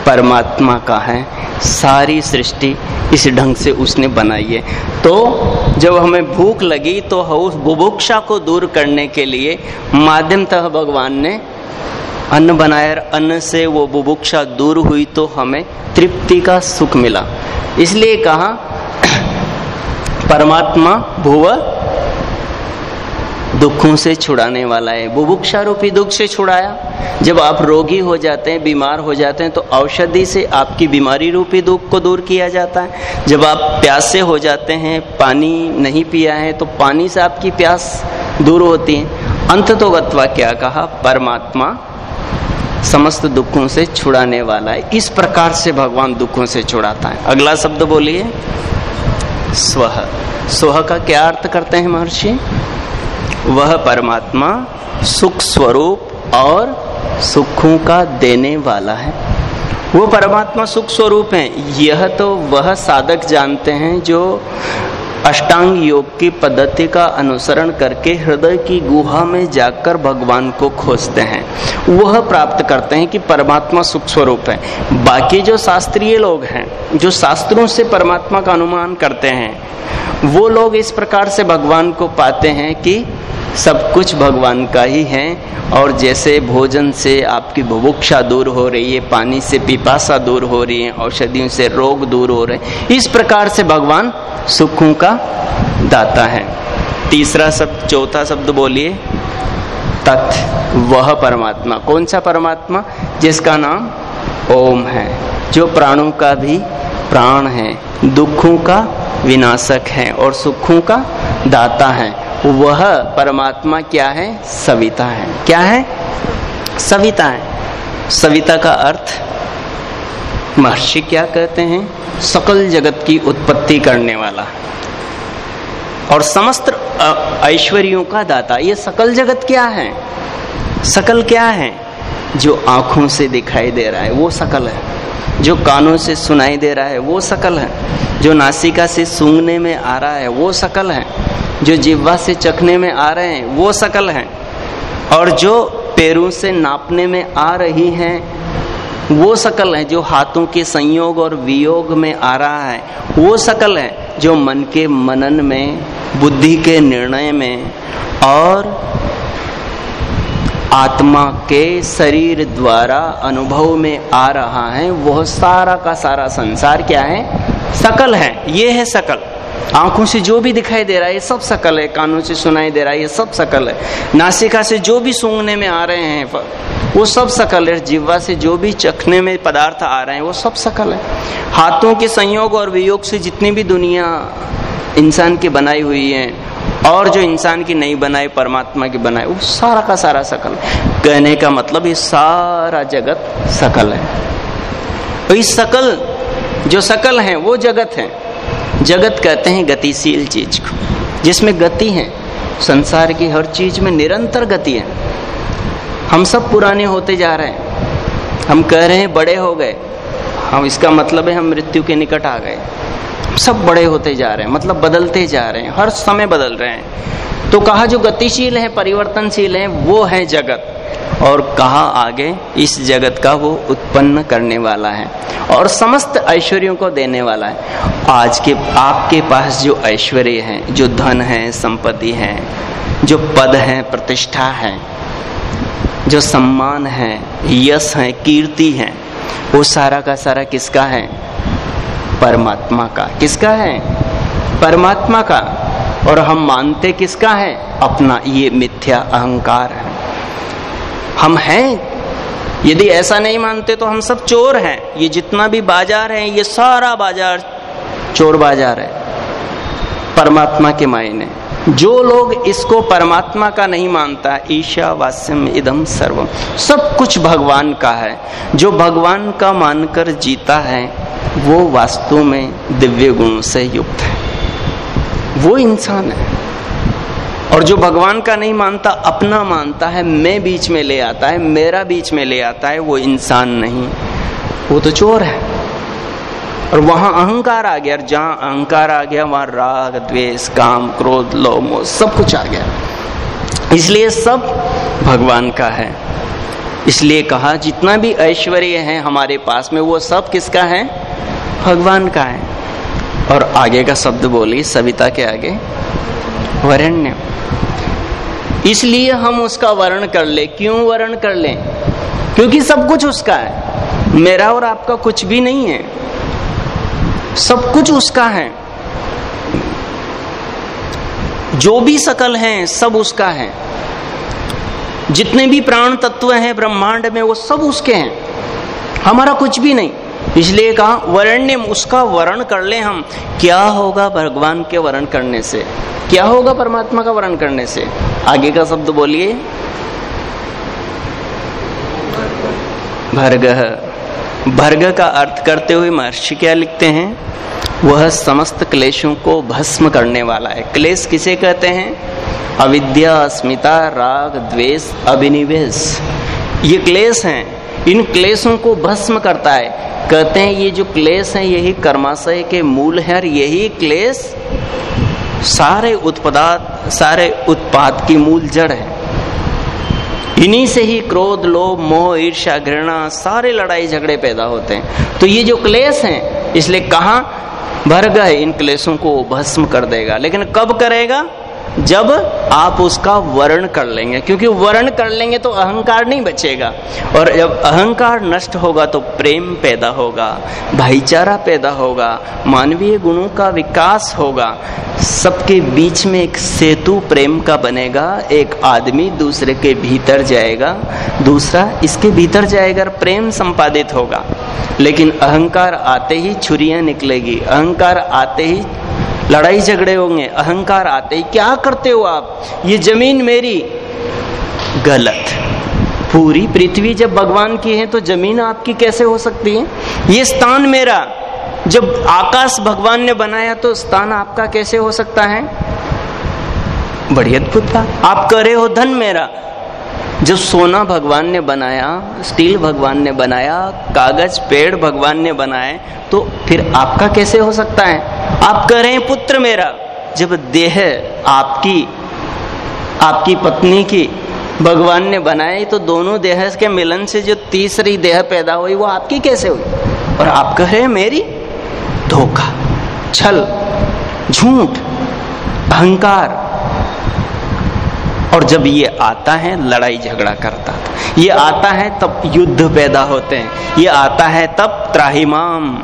परमात्मा का है। सारी सृष्टि इस ढंग से उसने बनाई है। तो जब हमें भूख लगी तो उस बुभुक्षा को दूर करने के लिए माध्यमतः भगवान ने अन्न बनाया अन्न से वो बुभुक्षा दूर हुई तो हमें तृप्ति का सुख मिला। इसलिए कहा परमात्मा भुव दुखों से छुड़ाने वाला है। बुभुक्षा रूपी दुख से छुड़ाया। जब आप रोगी हो जाते हैं, बीमार हो जाते हैं तो औषधि से आपकी बीमारी रूपी दुख को दूर किया जाता है। जब आप प्यासे हो जाते हैं, पानी नहीं पिया है तो पानी से आपकी प्यास दूर होती है। अंत तो गत्वा क्या कहा, परमात्मा समस्त दुखों से छुड़ाने वाला है। इस प्रकार से भगवान दुखों से छुड़ाता है। अगला शब्द बोलिए। स्व। स्व का क्या अर्थ करते हैं महर्षि? वह परमात्मा सुख स्वरूप और सुखों का देने वाला है। वो परमात्मा सुख स्वरूप है। यह तो वह साधक जानते हैं जो अष्टांग योग की पद्धति का अनुसरण करके हृदय की गुहा में जाकर भगवान को खोजते हैं। वह प्राप्त करते हैं कि परमात्मा सुख स्वरूप है। बाकी जो शास्त्रीय लोग हैं, जो शास्त्रों से परमात्मा का अनुमान करते हैं, वो लोग इस प्रकार से भगवान को पाते हैं कि सब कुछ भगवान का ही है और जैसे भोजन से आपकी बुभुक्षा दूर हो रही है, पानी से पिपासा दूर हो रही है, औषधियों से रोग दूर हो रहे हैं, इस प्रकार से भगवान सुखों का दाता है। तीसरा शब्द, चौथा शब्द बोलिए, तत्, वह परमात्मा। कौन सा परमात्मा? जिसका नाम ओम है। जो प्राणों का भी प्राण है, दुखों का विनाशक है और सुखों का दाता है। वह परमात्मा क्या है? सविता है। क्या है? सविता है। सविता का अर्थ, महर्षि क्या कहते हैं? सकल जगत की उत्पत्ति करने वाला। और समस्त ऐश्वर्यों का दाता। ये सकल जगत क्या है? सकल क्या है? जो आँखों से दिखाई दे रहा है, वो सकल है। जो कानों से सुनाई दे रहा है, वो सकल है। जो नासिका से सूंघने में आ रहा है, वो सकल है। जो जिब्वा से चखने में आ रहे हैं, वो सकल है। और जो पैरों से नापने में आ रही हैं, वो सकल है। जो हाथों के संयोग और वियोग में आ रहा है, वो सकल है। जो मन के मनन में, बुद्धि के निर्णय में, और आत्मा के शरीर द्वारा अनुभव में आ रहा है, वह सारा का सारा संसार क्या है? सकल है। ये है सकल। आँखों से जो भी दिखाई दे रहा है, ये सब सकल है, कानों से सुनाई दे रहा है, ये सब सकल है। नासिका से जो भी सूंघने में आ रहे हैं वो सब सकल है, जिह्वा से जो भी चखने में पदार्थ आ रहे हैं, वो सब सकल है। हाथों के संयोग और वियोग से जितनी भी दुनिया इंसान की बनाई हुई है, और जो इंसान की नहीं बनाई, परमात्मा की बनाई, वो सारा का सारा सकल कहने का मतलब ये सारा जगत सकल है। तो इस सकल जो सकल है, वो जगत है। जगत कहते हैं गतिशील चीज़ को, जिसमें गति है, संसार की हर चीज़ में निरंतर गति है। हम सब पुराने होते जा रहे हैं। हम कह रहे हैं बड़े हो गए। हम इसका मतलब है हम मृत्यु के निकट आ गए। सब बड़े होते जा रहे हैं मतलब बदलते जा रहे हैं, हर समय बदल रहे हैं। तो कहा जो गतिशील है, परिवर्तनशील है, वो है जगत। और कहा आगे, इस जगत का वो उत्पन्न करने वाला है और समस्त ऐश्वर्यों को देने वाला है। आज के, आपके पास जो ऐश्वर्य है, जो धन है, संपत्ति है, जो पद है, प्रतिष्ठा है, जो सम्मान है, यश है, कीर्ति है, वो सारा का सारा किसका है? परमात्मा का। किसका है? परमात्मा का। और हम मानते किसका है? अपना ये मिथ्या अहंकार। है हम हैं। यदि ऐसा नहीं मानते तो हम सब चोर हैं। ये जितना भी बाज़ार है, ये सारा बाज़ार चोर बाज़ार है। परमात्मा के मायने। जो लोग इसको परमात्मा का नहीं मानता, ईशा वास्यम इदम सर्वम सब कुछ भगवान का है। जो भगवान का मानकर जीता है, वो वास्तु में दिव्य गुणों से युक्त है। वो इंसान है। और जो भगवान का नहीं मानता, अपना मानता है, मैं बीच में ले आता है, मेरा बीच में ले आता है, वो इंसान नहीं। वो तो चोर है। और वहाँ अहंकार आ गया जहाँ अहंकार आ गया, वहाँ राग, द्वेष, काम, क्रोध, लोभ सब कुछ आ गया। इसलिए सब भगवान का है। इसलिए कहा, जितना भी ऐश्वर्य है हमारे पास में, वो सब किसका है? भगवान का है। और आगे का शब्द बोली सविता के आगे। वरण्य। इसलिए हम उसका वर्ण कर ले। क्यों वर्ण कर ले? क्योंकि सब कुछ उसका है। मेरा और आपका कुछ भी नहीं है। सब कुछ उसका है। जो भी सकल हैं, सब उसका है। जितने भी प्राण तत्व हैं ब्रह्मांड में, वो सब उसके हैं। हमारा कुछ भी नहीं। इसलिए कहा वरण्य उसका वर्ण कर ले हम। क्या होगा भगवान के वर्ण करने से? क्या होगा परमात्मा का वर्ण करने से? आगे का शब्द बोलिए। भर्ग। भर्ग का अर्थ करते हुए महर्षि क्या लिखते हैं? वह समस्त क्लेशों को भस्म करने वाला है। क्लेश किसे कहते हैं? अविद्या, अस्मिता, राग, द्वेष, अभिनिवेश। ये क्लेश हैं। इन क्लेशों को भस्म करता है। कहते हैं, ये जो क्लेश है, यही कर्माशय के मूल है और यही क्लेश सारे उत्पाद सारे उत्पाद की मूल जड़ है। इन्हीं से ही क्रोध, लोभ, मोह, ईर्ष्या, घृणा, सारे लड़ाई झगड़े पैदा होते हैं। तो ये जो क्लेश हैं, इसलिए कहा भर गए इन क्लेशों को भस्म कर देगा। लेकिन कब करेगा? जब आप उसका वर्ण कर लेंगे, क्योंकि वर्ण कर लेंगे तो अहंकार नहीं बचेगा। और जब अहंकार नष्ट होगा तो प्रेम पैदा होगा, भाईचारा पैदा होगा, मानवीय गुणों का विकास होगा। सबके बीच में एक सेतु प्रेम का बनेगा, एक आदमी दूसरे के भीतर जाएगा, दूसरा इसके भीतर जाएगा प्रेम संपादित होगा। लेकिन अहंकार आते ही छुरियाँ निकलेगी, अहंकार आते ही लड़ाई झगड़े होंगे, अहंकार आते ही क्या करते हो आप? ये ज़मीन मेरी। गलत। पूरी पृथ्वी जब भगवान की है तो ज़मीन आपकी कैसे हो सकती है? ये स्थान मेरा। जब आकाश भगवान ने बनाया तो स्थान आपका कैसे हो सकता है? बड़ी अद्भुत आप करे हो धन मेरा। जब सोना भगवान ने बनाया, स्टील भगवान ने बनाया, कागज़, पेड़ भगवान ने बनाए तो फिर आपका कैसे हो सकता है? आप कह रहे हैं, पुत्र मेरा, जब देह आपकी आपकी पत्नी की भगवान ने बनाई तो दोनों देह के मिलन से जो तीसरी देह पैदा हुई, वो आपकी कैसे हुई? और आप कह रहे हैं, मेरी धोखा, छल, झूठ, अहंकार और जब ये आता है, लड़ाई झगड़ा करता ये आता है, तब युद्ध पैदा होते हैं। ये आता है, तब त्राहिमाम।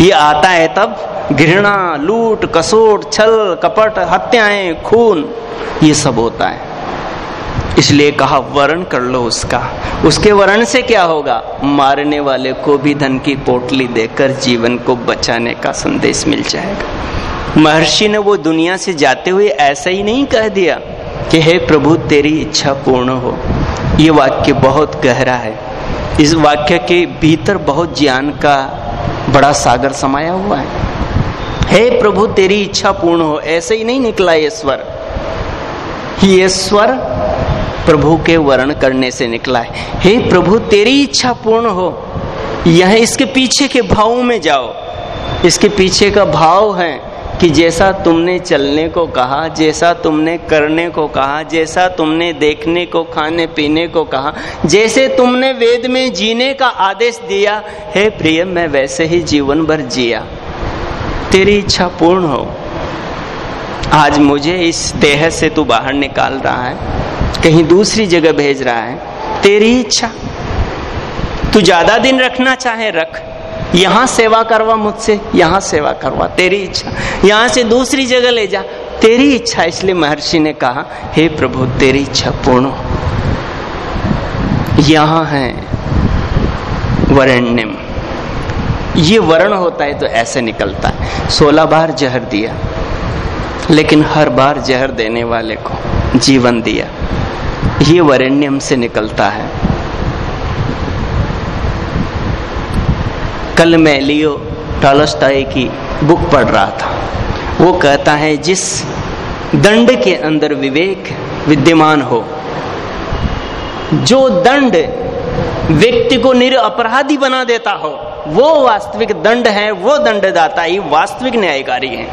ये आता है, तब घृणा, लूट, कसोट, छल, कपट, हत्याएँ, खून, ये सब होता है। इसलिए कहा, वर्ण कर लो उसका। उसके वर्ण से क्या होगा? मारने वाले को भी धन की पोटली देकर जीवन को बचाने का संदेश मिल जाएगा। महर्षि ने वो दुनिया से जाते हुए ऐसा ही नहीं कह दिया। कि हे प्रभु, तेरी इच्छा पूर्ण हो। ये वाक्य बहुत गहरा है। इस वाक्य के भीतर बहुत ज्ञान का बड़ा सागर समाया हुआ है। हे प्रभु, तेरी इच्छा पूर्ण हो। ऐसे ही नहीं निकला ये स्वर। ये स्वर प्रभु के वर्ण करने से निकला है। हे प्रभु, तेरी इच्छा पूर्ण हो। यह इसके पीछे के भावों में जाओ। इसके पीछे का भाव है कि जैसा तुमने चलने को कहा, जैसा तुमने करने को कहा, जैसा तुमने देखने को, खाने पीने को कहा, जैसे तुमने वेद में जीने का आदेश दिया, हे प्रिय, मैं वैसे ही जीवन भर जिया। तेरी इच्छा पूर्ण हो। आज मुझे इस देह से तू बाहर निकाल रहा है, कहीं दूसरी जगह भेज रहा है। तेरी इच्छा। तू ज़्यादा दिन रखना चाहे, रख। यहाँ सेवा करवा मुझसे, यहाँ सेवा करवा तेरी इच्छा। यहाँ से दूसरी जगह ले जा। तेरी इच्छा, इसलिए महर्षि ने कहा, हे प्रभु, तेरी इच्छा पूर्ण यहाँ है वरण्यम। ये वर्ण होता है तो ऐसे निकलता है। सोलह बार जहर दिया, लेकिन हर बार जहर देने वाले को जीवन दिया। ये वरण्यम से निकलता है। कल मैं लियो टॉलस्टाई की बुक पढ़ रहा था। वो कहता है, जिस दंड के अंदर विवेक विद्यमान हो, जो दंड व्यक्ति को निरअपराधी बना देता हो, वो वास्तविक दंड है, वो दंडदाता ही वास्तविक न्यायकारी है।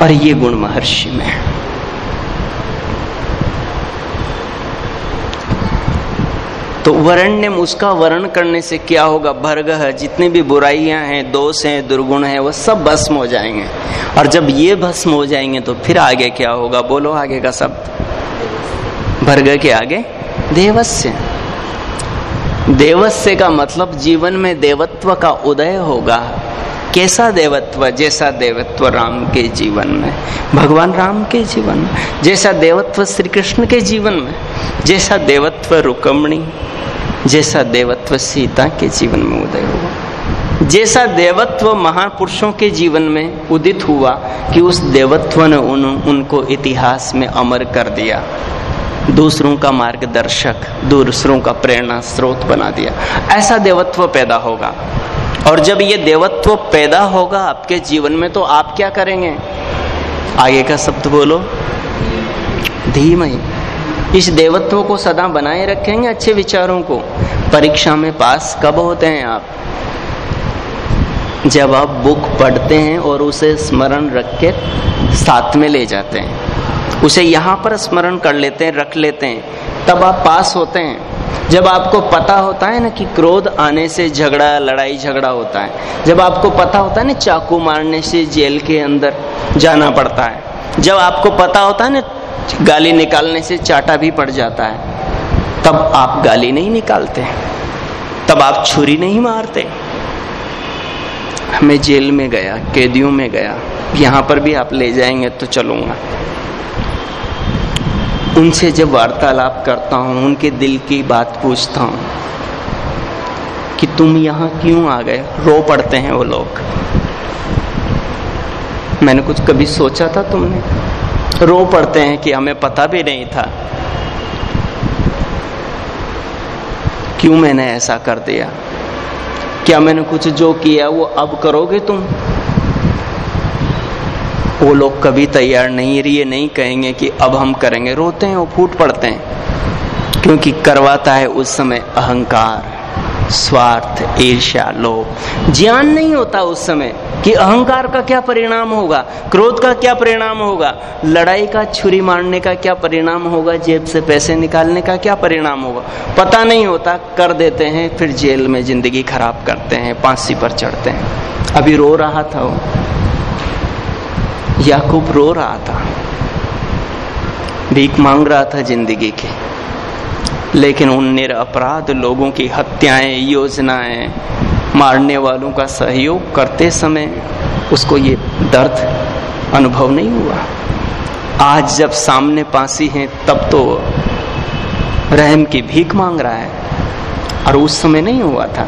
और ये गुण महर्षि में है। तो वरण्यम उसका वर्ण करने से क्या होगा? भर्ग है, जितनी भी बुराइयाँ हैं, दोष हैं, दुर्गुण हैं, वो सब भस्म हो जाएँगे। और जब ये भस्म हो जाएँगे तो फिर आगे क्या होगा? बोलो आगे का शब्द। भर्ग के आगे देवस्य। देवस्य का मतलब जीवन में देवत्व का उदय होगा। कैसा देवत्व जैसा देवत्व राम के जीवन में? भगवान राम के जीवन में। जैसा देवत्व श्री कृष्ण के जीवन में। जैसा देवत्व रुकमणी जैसा देवत्व सीता के जीवन में उदय हुआ। जैसा देवत्व महापुरुषों के जीवन में उदित हुआ कि उस देवत्व ने उन, उनको इतिहास में अमर कर दिया। दूसरों का मार्गदर्शक, दूसरों का प्रेरणा स्रोत बना दिया। ऐसा देवत्व पैदा होगा। और जब ये देवत्व पैदा होगा आपके जीवन में तो आप क्या करेंगे? आगे का शब्द बोलो। धीमही। इस देवत्व को सदा बनाए रखेंगे अच्छे विचारों को। परीक्षा में पास कब होते हैं आप? जब आप बुक पढ़ते हैं और उसे स्मरण रख के साथ में ले जाते हैं। उसे यहाँ पर स्मरण कर लेते हैं, रख लेते हैं। तब आप पास होते हैं। जब आपको पता होता है ना कि क्रोध आने से झगड़ा, लड़ाई झगड़ा होता है, जब आपको पता होता है ना चाकू मारने से जेल के अंदर जाना पड़ता है, जब आपको पता होता है ना गाली निकालने से चाटा भी पड़ जाता है, तब आप गाली नहीं निकालते, तब आप छुरी नहीं मारते। मैं जेल में गया, कैदियों में गया, यहाँ पर भी आप ले जाएँगे तो चलूँगा। उनसे जब वार्तालाप करता हूँ, उनके दिल की बात पूछता हूँ कि तुम यहाँ क्यों आ गए? रो पड़ते हैं वो लोग। मैंने कुछ कभी सोचा था तुमने? रो पड़ते हैं कि हमें पता भी नहीं था। क्यों मैंने ऐसा कर दिया? क्या मैंने कुछ जो किया, वो अब करोगे तुम? वो लोग कभी तैयार नहीं रही नहीं कहेंगे कि अब हम करेंगे। रोते हैं, वो फूट पड़ते हैं। क्योंकि करवाता है उस समय अहंकार, स्वार्थ, ईर्ष्या, लोभ। ज्ञान नहीं होता उस समय कि अहंकार का क्या परिणाम होगा, क्रोध का क्या परिणाम होगा, लड़ाई का, छुरी मारने का क्या परिणाम होगा, जेब से पैसे निकालने का क्या परिणाम होगा। पता नहीं होता, कर देते हैं, फिर जेल में ज़िंदगी खराब करते हैं, फांसी पर चढ़ते हैं। अभी रो रहा था वो। याकूब रो रहा था। भीख मांग रहा था ज़िंदगी के। लेकिन उन निरअपराध लोगों की हत्याएँ, योजनाएँ, मारने वालों का सहयोग करते समय उसको ये दर्द अनुभव नहीं हुआ। आज जब सामने पासी है, तब तो रहम की भीख मांग रहा है और उस समय नहीं हुआ था।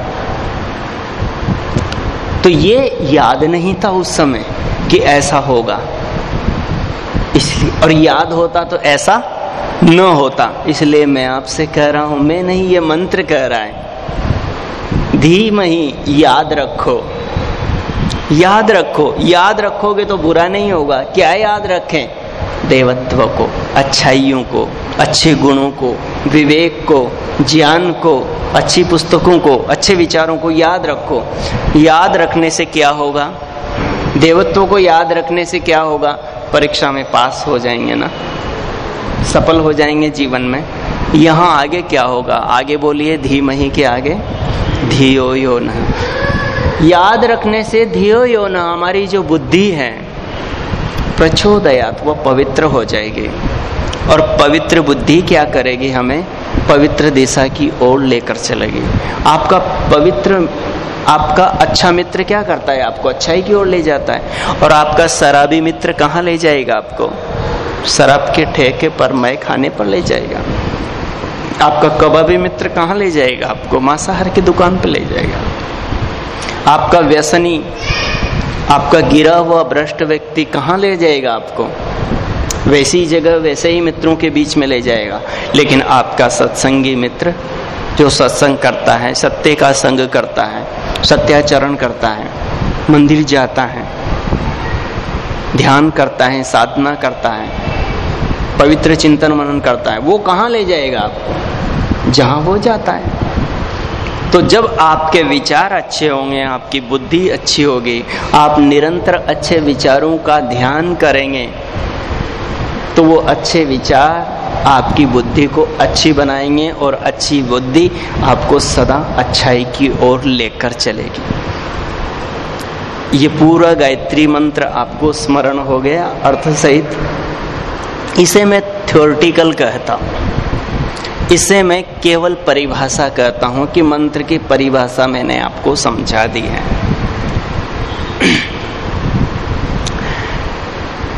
तो ये याद नहीं था उस समय कि ऐसा होगा। इसलिए, और याद होता तो ऐसा न होता। इसलिए मैं आपसे कह रहा हूँ, मैं नहीं ये मंत्र कह रहा है। धीम ही याद रखो। याद रखो। याद रखोगे तो बुरा नहीं होगा। क्या याद रखें? देवत्व को, अच्छाइयों को, अच्छे गुणों को, विवेक को, ज्ञान को, अच्छी पुस्तकों को, अच्छे विचारों को याद रखो। याद रखने से क्या होगा? देवत्व को याद रखने से क्या होगा? परीक्षा में पास हो जाएँगे ना? सफल हो जाएँगे जीवन में। यहाँ आगे क्या होगा? आगे बोलिए धीमही के आगे। धियो यो न। याद रखने से धियो यो न, हमारी जो बुद्धि है, प्रचोदयात वह पवित्र हो जाएगी। और पवित्र बुद्धि क्या करेगी हमें? पवित्र दिशा की ओर लेकर चलेगी आपका पवित्र, आपका अच्छा मित्र क्या करता है? आपको अच्छाई की ओर ले जाता है। और आपका शराबी मित्र कहाँ ले जाएगा आपको? शराब के ठेके पर मैं खाने पर ले जाएगा। आपका कबाबी मित्र कहाँ ले जाएगा? आपको मांसाहार की दुकान पर ले जाएगा। आपका व्यसनी, आपका गिरा हुआ भ्रष्ट व्यक्ति कहाँ ले जाएगा आपको? वैसी जगह वैसे ही मित्रों के बीच में ले जाएगा। लेकिन आपका सत्संगी मित्र जो सत्संग करता है, सत्य का संग करता है, सत्याचरण करता है, मंदिर जाता है, ध्यान करता है, साधना करता है, पवित्र चिंतन मनन करता है, वो कहाँ ले जाएगा आपको? जहाँ वो जाता है। तो जब आपके विचार अच्छे होंगे, आपकी बुद्धि अच्छी होगी, आप निरंतर अच्छे विचारों का ध्यान करेंगे तो वो अच्छे विचार आपकी बुद्धि को अच्छी बनाएँगे और अच्छी बुद्धि आपको सदा अच्छाई की ओर लेकर चलेगी। ये पूरा गायत्री मंत्र आपको स्मरण हो गया अर्थ सहित इसे मैं थ्योरिटिकल कहता हूँ। इसे मैं केवल परिभाषा कहता हूँ कि मंत्र की परिभाषा मैंने आपको समझा दी है।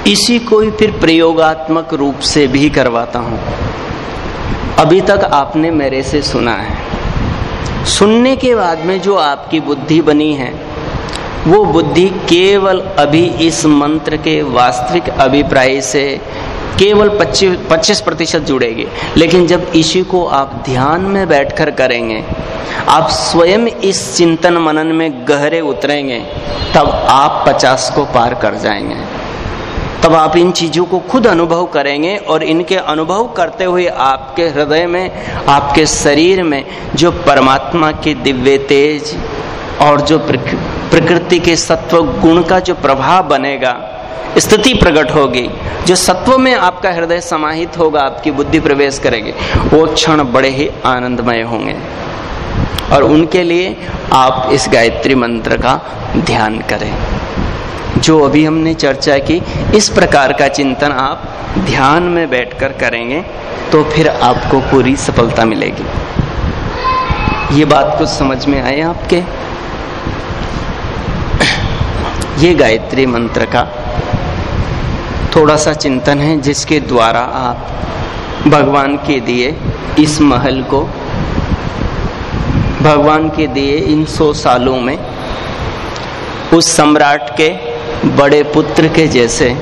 इसी को ही फिर प्रयोगात्मक रूप से भी करवाता हूँ। अभी तक आपने मेरे से सुना है। सुनने के बाद में जो आपकी बुद्धि बनी है, वो बुद्धि केवल अभी इस मंत्र के वास्तविक अभिप्राय से केवल 25 पच्चीस प्रतिशत जुड़ेगी। लेकिन जब इसी को आप ध्यान में बैठकर करेंगे, आप स्वयं इस चिंतन मनन में गहरे उतरेंगे, तब आप 50 को पार कर जाएँगे। तब आप इन चीज़ों को खुद अनुभव करेंगे और इनके अनुभव करते हुए आपके हृदय में, आपके शरीर में जो परमात्मा के दिव्य तेज और जो प्रकृति के सत्व गुण का जो प्रभाव बनेगा, स्थिति प्रकट होगी, जो सत्व में आपका हृदय समाहित होगा, आपकी बुद्धि प्रवेश करेगी, वो क्षण बड़े ही आनंदमय होंगे। और उनके लिए आप इस गायत्री मंत्र का ध्यान करें। जो अभी हमने चर्चा की, इस प्रकार का चिंतन आप ध्यान में बैठकर करेंगे तो फिर आपको पूरी सफलता मिलेगी। ये बात कुछ समझ में आए आपके? ये गायत्री मंत्र का थोड़ा सा चिंतन है, जिसके द्वारा आप भगवान के दिए इस महल को, भगवान के दिए इन सौ सालों में, उस सम्राट के बड़े पुत्र के जैसे,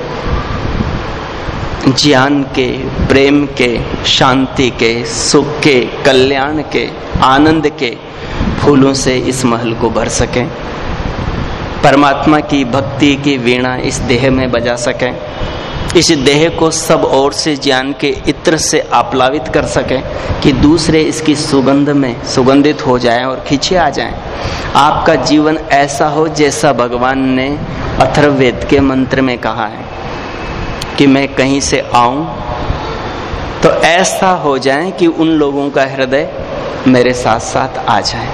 ज्ञान के, प्रेम के, शांति के, सुख के, कल्याण के, आनंद के फूलों से इस महल को भर सकें। परमात्मा की भक्ति की वीणा इस देह में बजा सकें। इस देह को सब ओर से ज्ञान के इत्र से आप्लावित कर सके कि दूसरे इसकी सुगंध में सुगंधित हो जाए और खींचे आ जाएँ। आपका जीवन ऐसा हो जैसा भगवान ने अथर्वेद के मंत्र में कहा है कि मैं कहीं से आऊँ तो ऐसा हो जाए कि उन लोगों का हृदय मेरे साथ साथ आ जाए।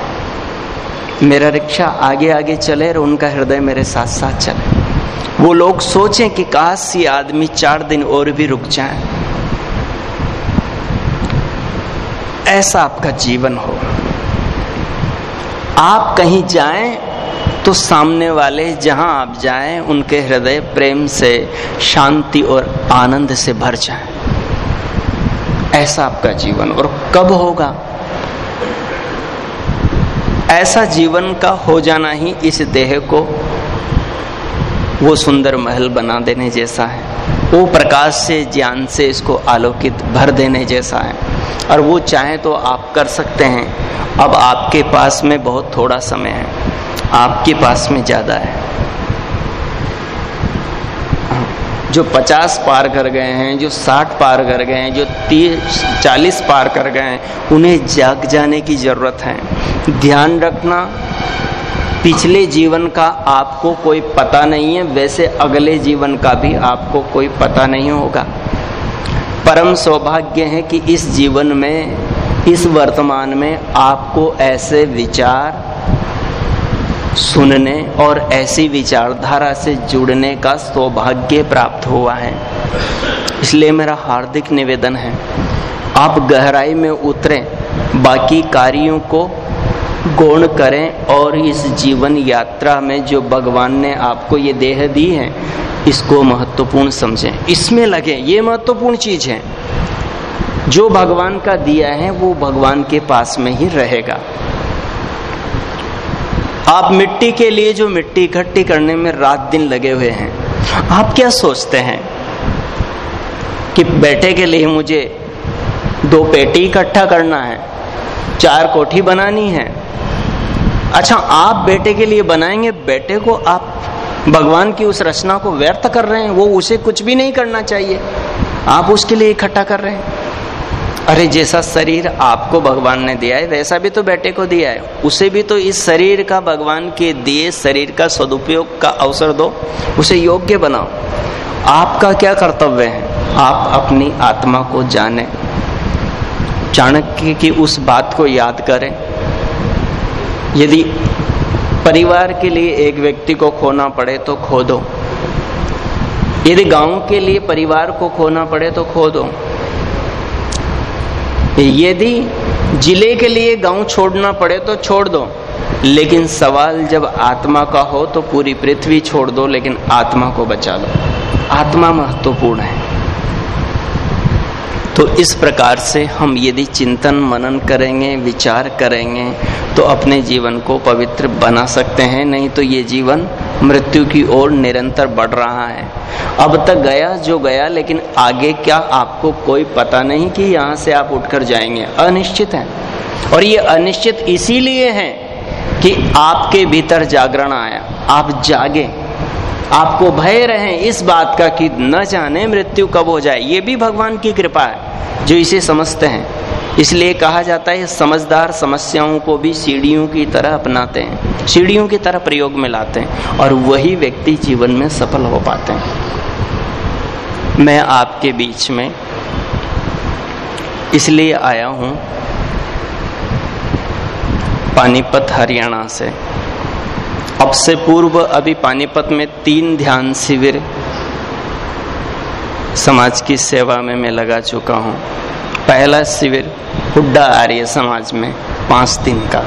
मेरा रिक्शा आगे आगे चले और उनका हृदय मेरे साथ साथ चले। वो लोग सोचें कि काश ये आदमी चार दिन और भी रुक जाए। ऐसा आपका जीवन हो। आप कहीं जाएँ तो सामने वाले जहाँ आप जाएँ, उनके हृदय प्रेम से, शांति और आनंद से भर जाए। ऐसा आपका जीवन, और कब होगा? ऐसा जीवन का हो जाना ही इस देह को, वो सुंदर महल बना देने जैसा है। वो प्रकाश से, ज्ञान से इसको आलोकित भर देने जैसा है। और वो चाहे तो आप कर सकते हैं। अब आपके पास में बहुत थोड़ा समय है। आपके पास में ज़्यादा है। जो पचास पार कर गए हैं, जो साठ पार कर गए हैं, जो तीस, चालीस पार कर गए हैं, उन्हें जाग जाने की ज़रूरत है। ध्यान रखना, पिछले जीवन का आपको कोई पता नहीं है, वैसे अगले जीवन का भी आपको कोई पता नहीं होगा। परम सौभाग्य है कि इस जीवन में, इस वर्तमान में आपको ऐसे विचार सुनने और ऐसी विचारधारा से जुड़ने का सौभाग्य प्राप्त हुआ है। इसलिए मेरा हार्दिक निवेदन है, आप गहराई में उतरें, बाकी कार्यों को गौण करें और इस जीवन यात्रा में जो भगवान ने आपको ये देह दी है इसको महत्वपूर्ण समझें। इसमें लगे, ये महत्वपूर्ण चीज़ है। जो भगवान का दिया है, वो भगवान के पास में ही रहेगा। आप मिट्टी के लिए जो मिट्टी इकट्ठी करने में रात दिन लगे हुए हैं, आप क्या सोचते हैं कि बेटे के लिए मुझे दो पेटी इकट्ठा करना है, चार कोठी बनानी है? अच्छा आप बेटे के लिए बनाएँगे बेटे को आप भगवान की उस रचना को व्यर्थ कर रहे हैं, वो उसे कुछ भी नहीं करना चाहिए। आप उसके लिए इकट्ठा कर रहे हैं। अरे जैसा शरीर आपको भगवान ने दिया है, वैसा भी तो बेटे को दिया है। उसे भी तो इस शरीर का, भगवान के दिए शरीर का सदुपयोग का अवसर दो, उसे योग्य बनाओ। आपका क्या कर्तव्य है? आप अपनी आत्मा को जाने। चाणक्य की उस बात को याद करें। यदि परिवार के लिए एक व्यक्ति को खोना पड़े तो खो दो। यदि गाँव के लिए परिवार को खोना पड़े तो खो दो। यदि ज़िले के लिए गाँव छोड़ना पड़े तो छोड़ दो। लेकिन सवाल जब आत्मा का हो तो पूरी पृथ्वी छोड़ दो, लेकिन आत्मा को बचा लो। आत्मा महत्वपूर्ण है। तो इस प्रकार से हम यदि चिंतन, मनन करेंगे, विचार करेंगे तो अपने जीवन को पवित्र बना सकते हैं। नहीं तो ये जीवन मृत्यु की ओर निरंतर बढ़ रहा है। अब तक गया जो गया, लेकिन आगे क्या आपको कोई पता नहीं कि यहाँ से आप उठकर जाएँगे? अनिश्चित है। और ये अनिश्चित इसीलिए है कि आपके भीतर जागरण आया। आप जागे। आपको भय रहे इस बात का कि न जाने मृत्यु कब हो जाए, ये भी भगवान की कृपा है, जो इसे समझते हैं। इसलिए कहा जाता है, समझदार समस्याओं को भी सीढ़ियों की तरह अपनाते हैं, सीढ़ियों की तरह प्रयोग में लाते हैं, और वही व्यक्ति जीवन में सफल हो पाते हैं। मैं आपके बीच में इसलिए आया हूँ, पानीपत हरियाणा से। अब से पूर्व अभी पानीपत में तीन ध्यान शिविर समाज की सेवा में मैं लगा चुका हूँ। पहला शिविर हुड्डा आर्य समाज में, पाँच दिन का।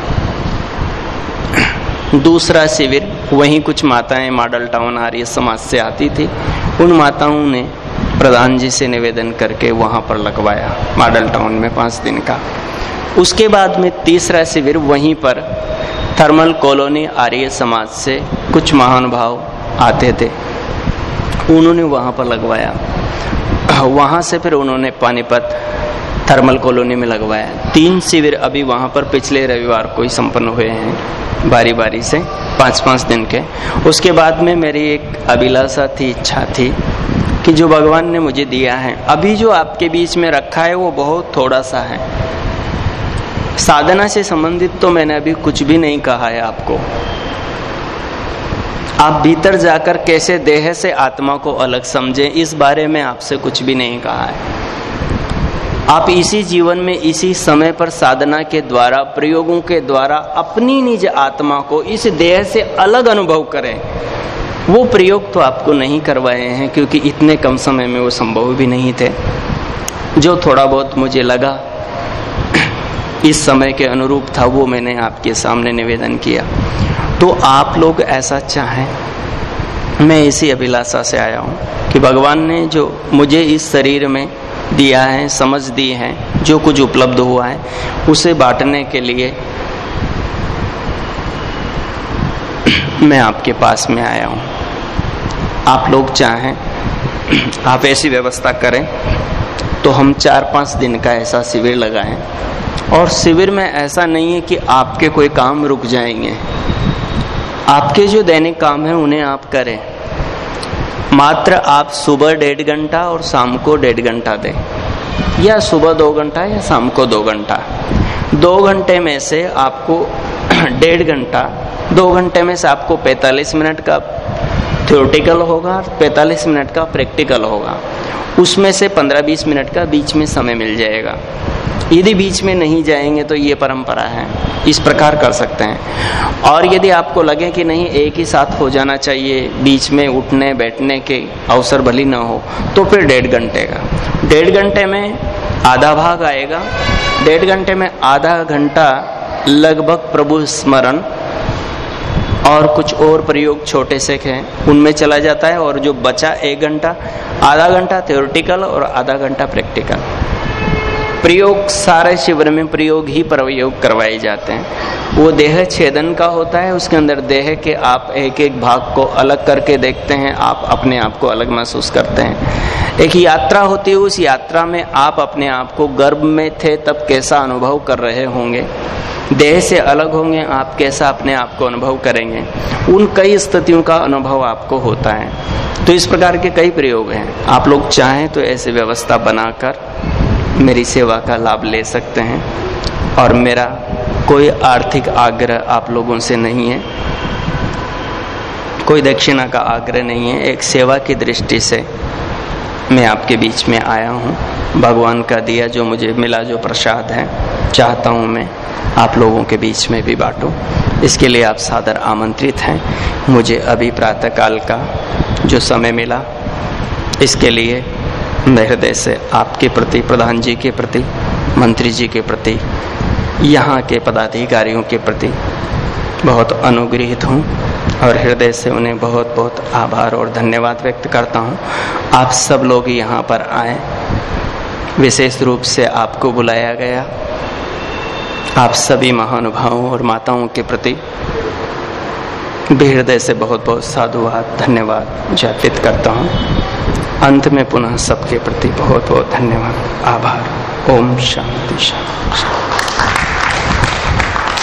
दूसरा शिविर, वहीं कुछ माताएँ मॉडल टाउन आर्य समाज से आती थी। उन माताओं ने प्रधान जी से निवेदन करके वहाँ पर लगवाया, मॉडल टाउन में पाँच दिन का। उसके बाद में तीसरा शिविर वहीं पर थर्मल कॉलोनी आर्य समाज से कुछ महानुभाव आते थे। उन्होंने वहाँ पर लगवाया। वहाँ से फिर उन्होंने पानीपत थर्मल कॉलोनी में लगवाया। तीन शिविर अभी वहाँ पर पिछले रविवार को ही संपन्न हुए हैं बारी बारी से पाँच पाँच दिन के। उसके बाद में मेरी एक अभिलाषा थी, इच्छा थी कि जो भगवान ने मुझे दिया है, अभी जो आपके बीच में रखा है वो बहुत थोड़ा सा है। साधना से संबंधित तो मैंने अभी कुछ भी नहीं कहा है आपको। आप भीतर जाकर कैसे देह से आत्मा को अलग समझें, इस बारे में आपसे कुछ भी नहीं कहा है। आप इसी जीवन में इसी समय पर साधना के द्वारा, प्रयोगों के द्वारा अपनी निज आत्मा को इस देह से अलग अनुभव करें। वो प्रयोग तो आपको नहीं करवाए हैं, क्योंकि इतने कम समय में वो संभव भी नहीं थे। जो थोड़ा बहुत मुझे लगा इस समय के अनुरूप था, वो मैंने आपके सामने निवेदन किया। तो आप लोग ऐसा चाहें, मैं इसी अभिलाषा से आया हूँ कि भगवान ने जो मुझे इस शरीर में दिया है, समझ दी है, जो कुछ उपलब्ध हुआ है, उसे बांटने के लिए मैं आपके पास में आया हूँ। आप लोग चाहें, आप ऐसी व्यवस्था करें तो हम चार पाँच दिन का ऐसा शिविर लगाएँ। और शिविर में ऐसा नहीं है कि आपके कोई काम रुक जाएँगे। आपके जो दैनिक काम है, उन्हें आप करें। मात्र आप सुबह डेढ़ घंटा और शाम को डेढ़ घंटा दें। या सुबह दो घंटा या शाम को दो घंटा। दो घंटे में से आपको डेढ़ घंटा, दो घंटे में से आपको 45 मिनट का थियोटिकल होगा 45 मिनट का प्रैक्टिकल होगा। उसमें से 15-20 मिनट का बीच में समय मिल जाएगा। यदि बीच में नहीं जाएँगे तो ये परंपरा है। इस प्रकार कर सकते हैं। और यदि आपको लगे कि नहीं, एक ही साथ हो जाना चाहिए, बीच में उठने, बैठने के अवसर भली ना हो तो फिर डेढ़ घंटे का। डेढ़ घंटे में आधा भाग आएगा। डेढ़ घंटे में आधा घंटा लगभग प्रभु स्मरण और कुछ और प्रयोग छोटे से हैं। उनमें चला जाता है और जो बचा एक घंटा, आधा घंटा थ्योरिटिकल और आधा घंटा प्रैक्टिकल प्रयोग, सारे शिविर में प्रयोग ही प्रयोग करवाए जाते हैं। वो देह छेदन का होता है, उसके अंदर देह के आप एक एक भाग को अलग करके देखते हैं, आप अपने आप को अलग महसूस करते हैं। एक यात्रा होती है, उस यात्रा में आप अपने आप को गर्भ में थे, तब कैसा अनुभव कर रहे होंगे? देह से अलग होंगे, आप कैसा अपने आप को अनुभव करेंगे? उन कई स्थितियों का अनुभव आपको होता है। तो इस प्रकार के कई प्रयोग हैं। आप लोग चाहें तो ऐसी व्यवस्था बनाकर मेरी सेवा का लाभ ले सकते हैं। और मेरा कोई आर्थिक आग्रह आप लोगों से नहीं है। कोई दक्षिणा का आग्रह नहीं है। एक सेवा की दृष्टि से मैं आपके बीच में आया हूँ। भगवान का दिया जो मुझे मिला, जो प्रसाद है, चाहता हूँ मैं आप लोगों के बीच में भी बांटूं। इसके लिए आप सादर आमंत्रित हैं। मुझे अभी प्रातःकाल का जो समय मिला, इसके लिए हृदय से आपके प्रति, प्रधान जी के प्रति, मंत्री जी के प्रति, यहाँ के पदाधिकारियों के प्रति बहुत अनुग्रहित हूँ और हृदय से उन्हें बहुत बहुत आभार और धन्यवाद व्यक्त करता हूँ। आप सब लोग यहाँ पर आए। विशेष रूप से आपको बुलाया गया। आप सभी महानुभावों और माताओं के प्रति भी हृदय से बहुत बहुत साधुवाद, धन्यवाद ज्ञापित करता हूँ। अंत में पुनः सबके प्रति बहुत बहुत धन्यवाद। आभार। ओम शांति शांति।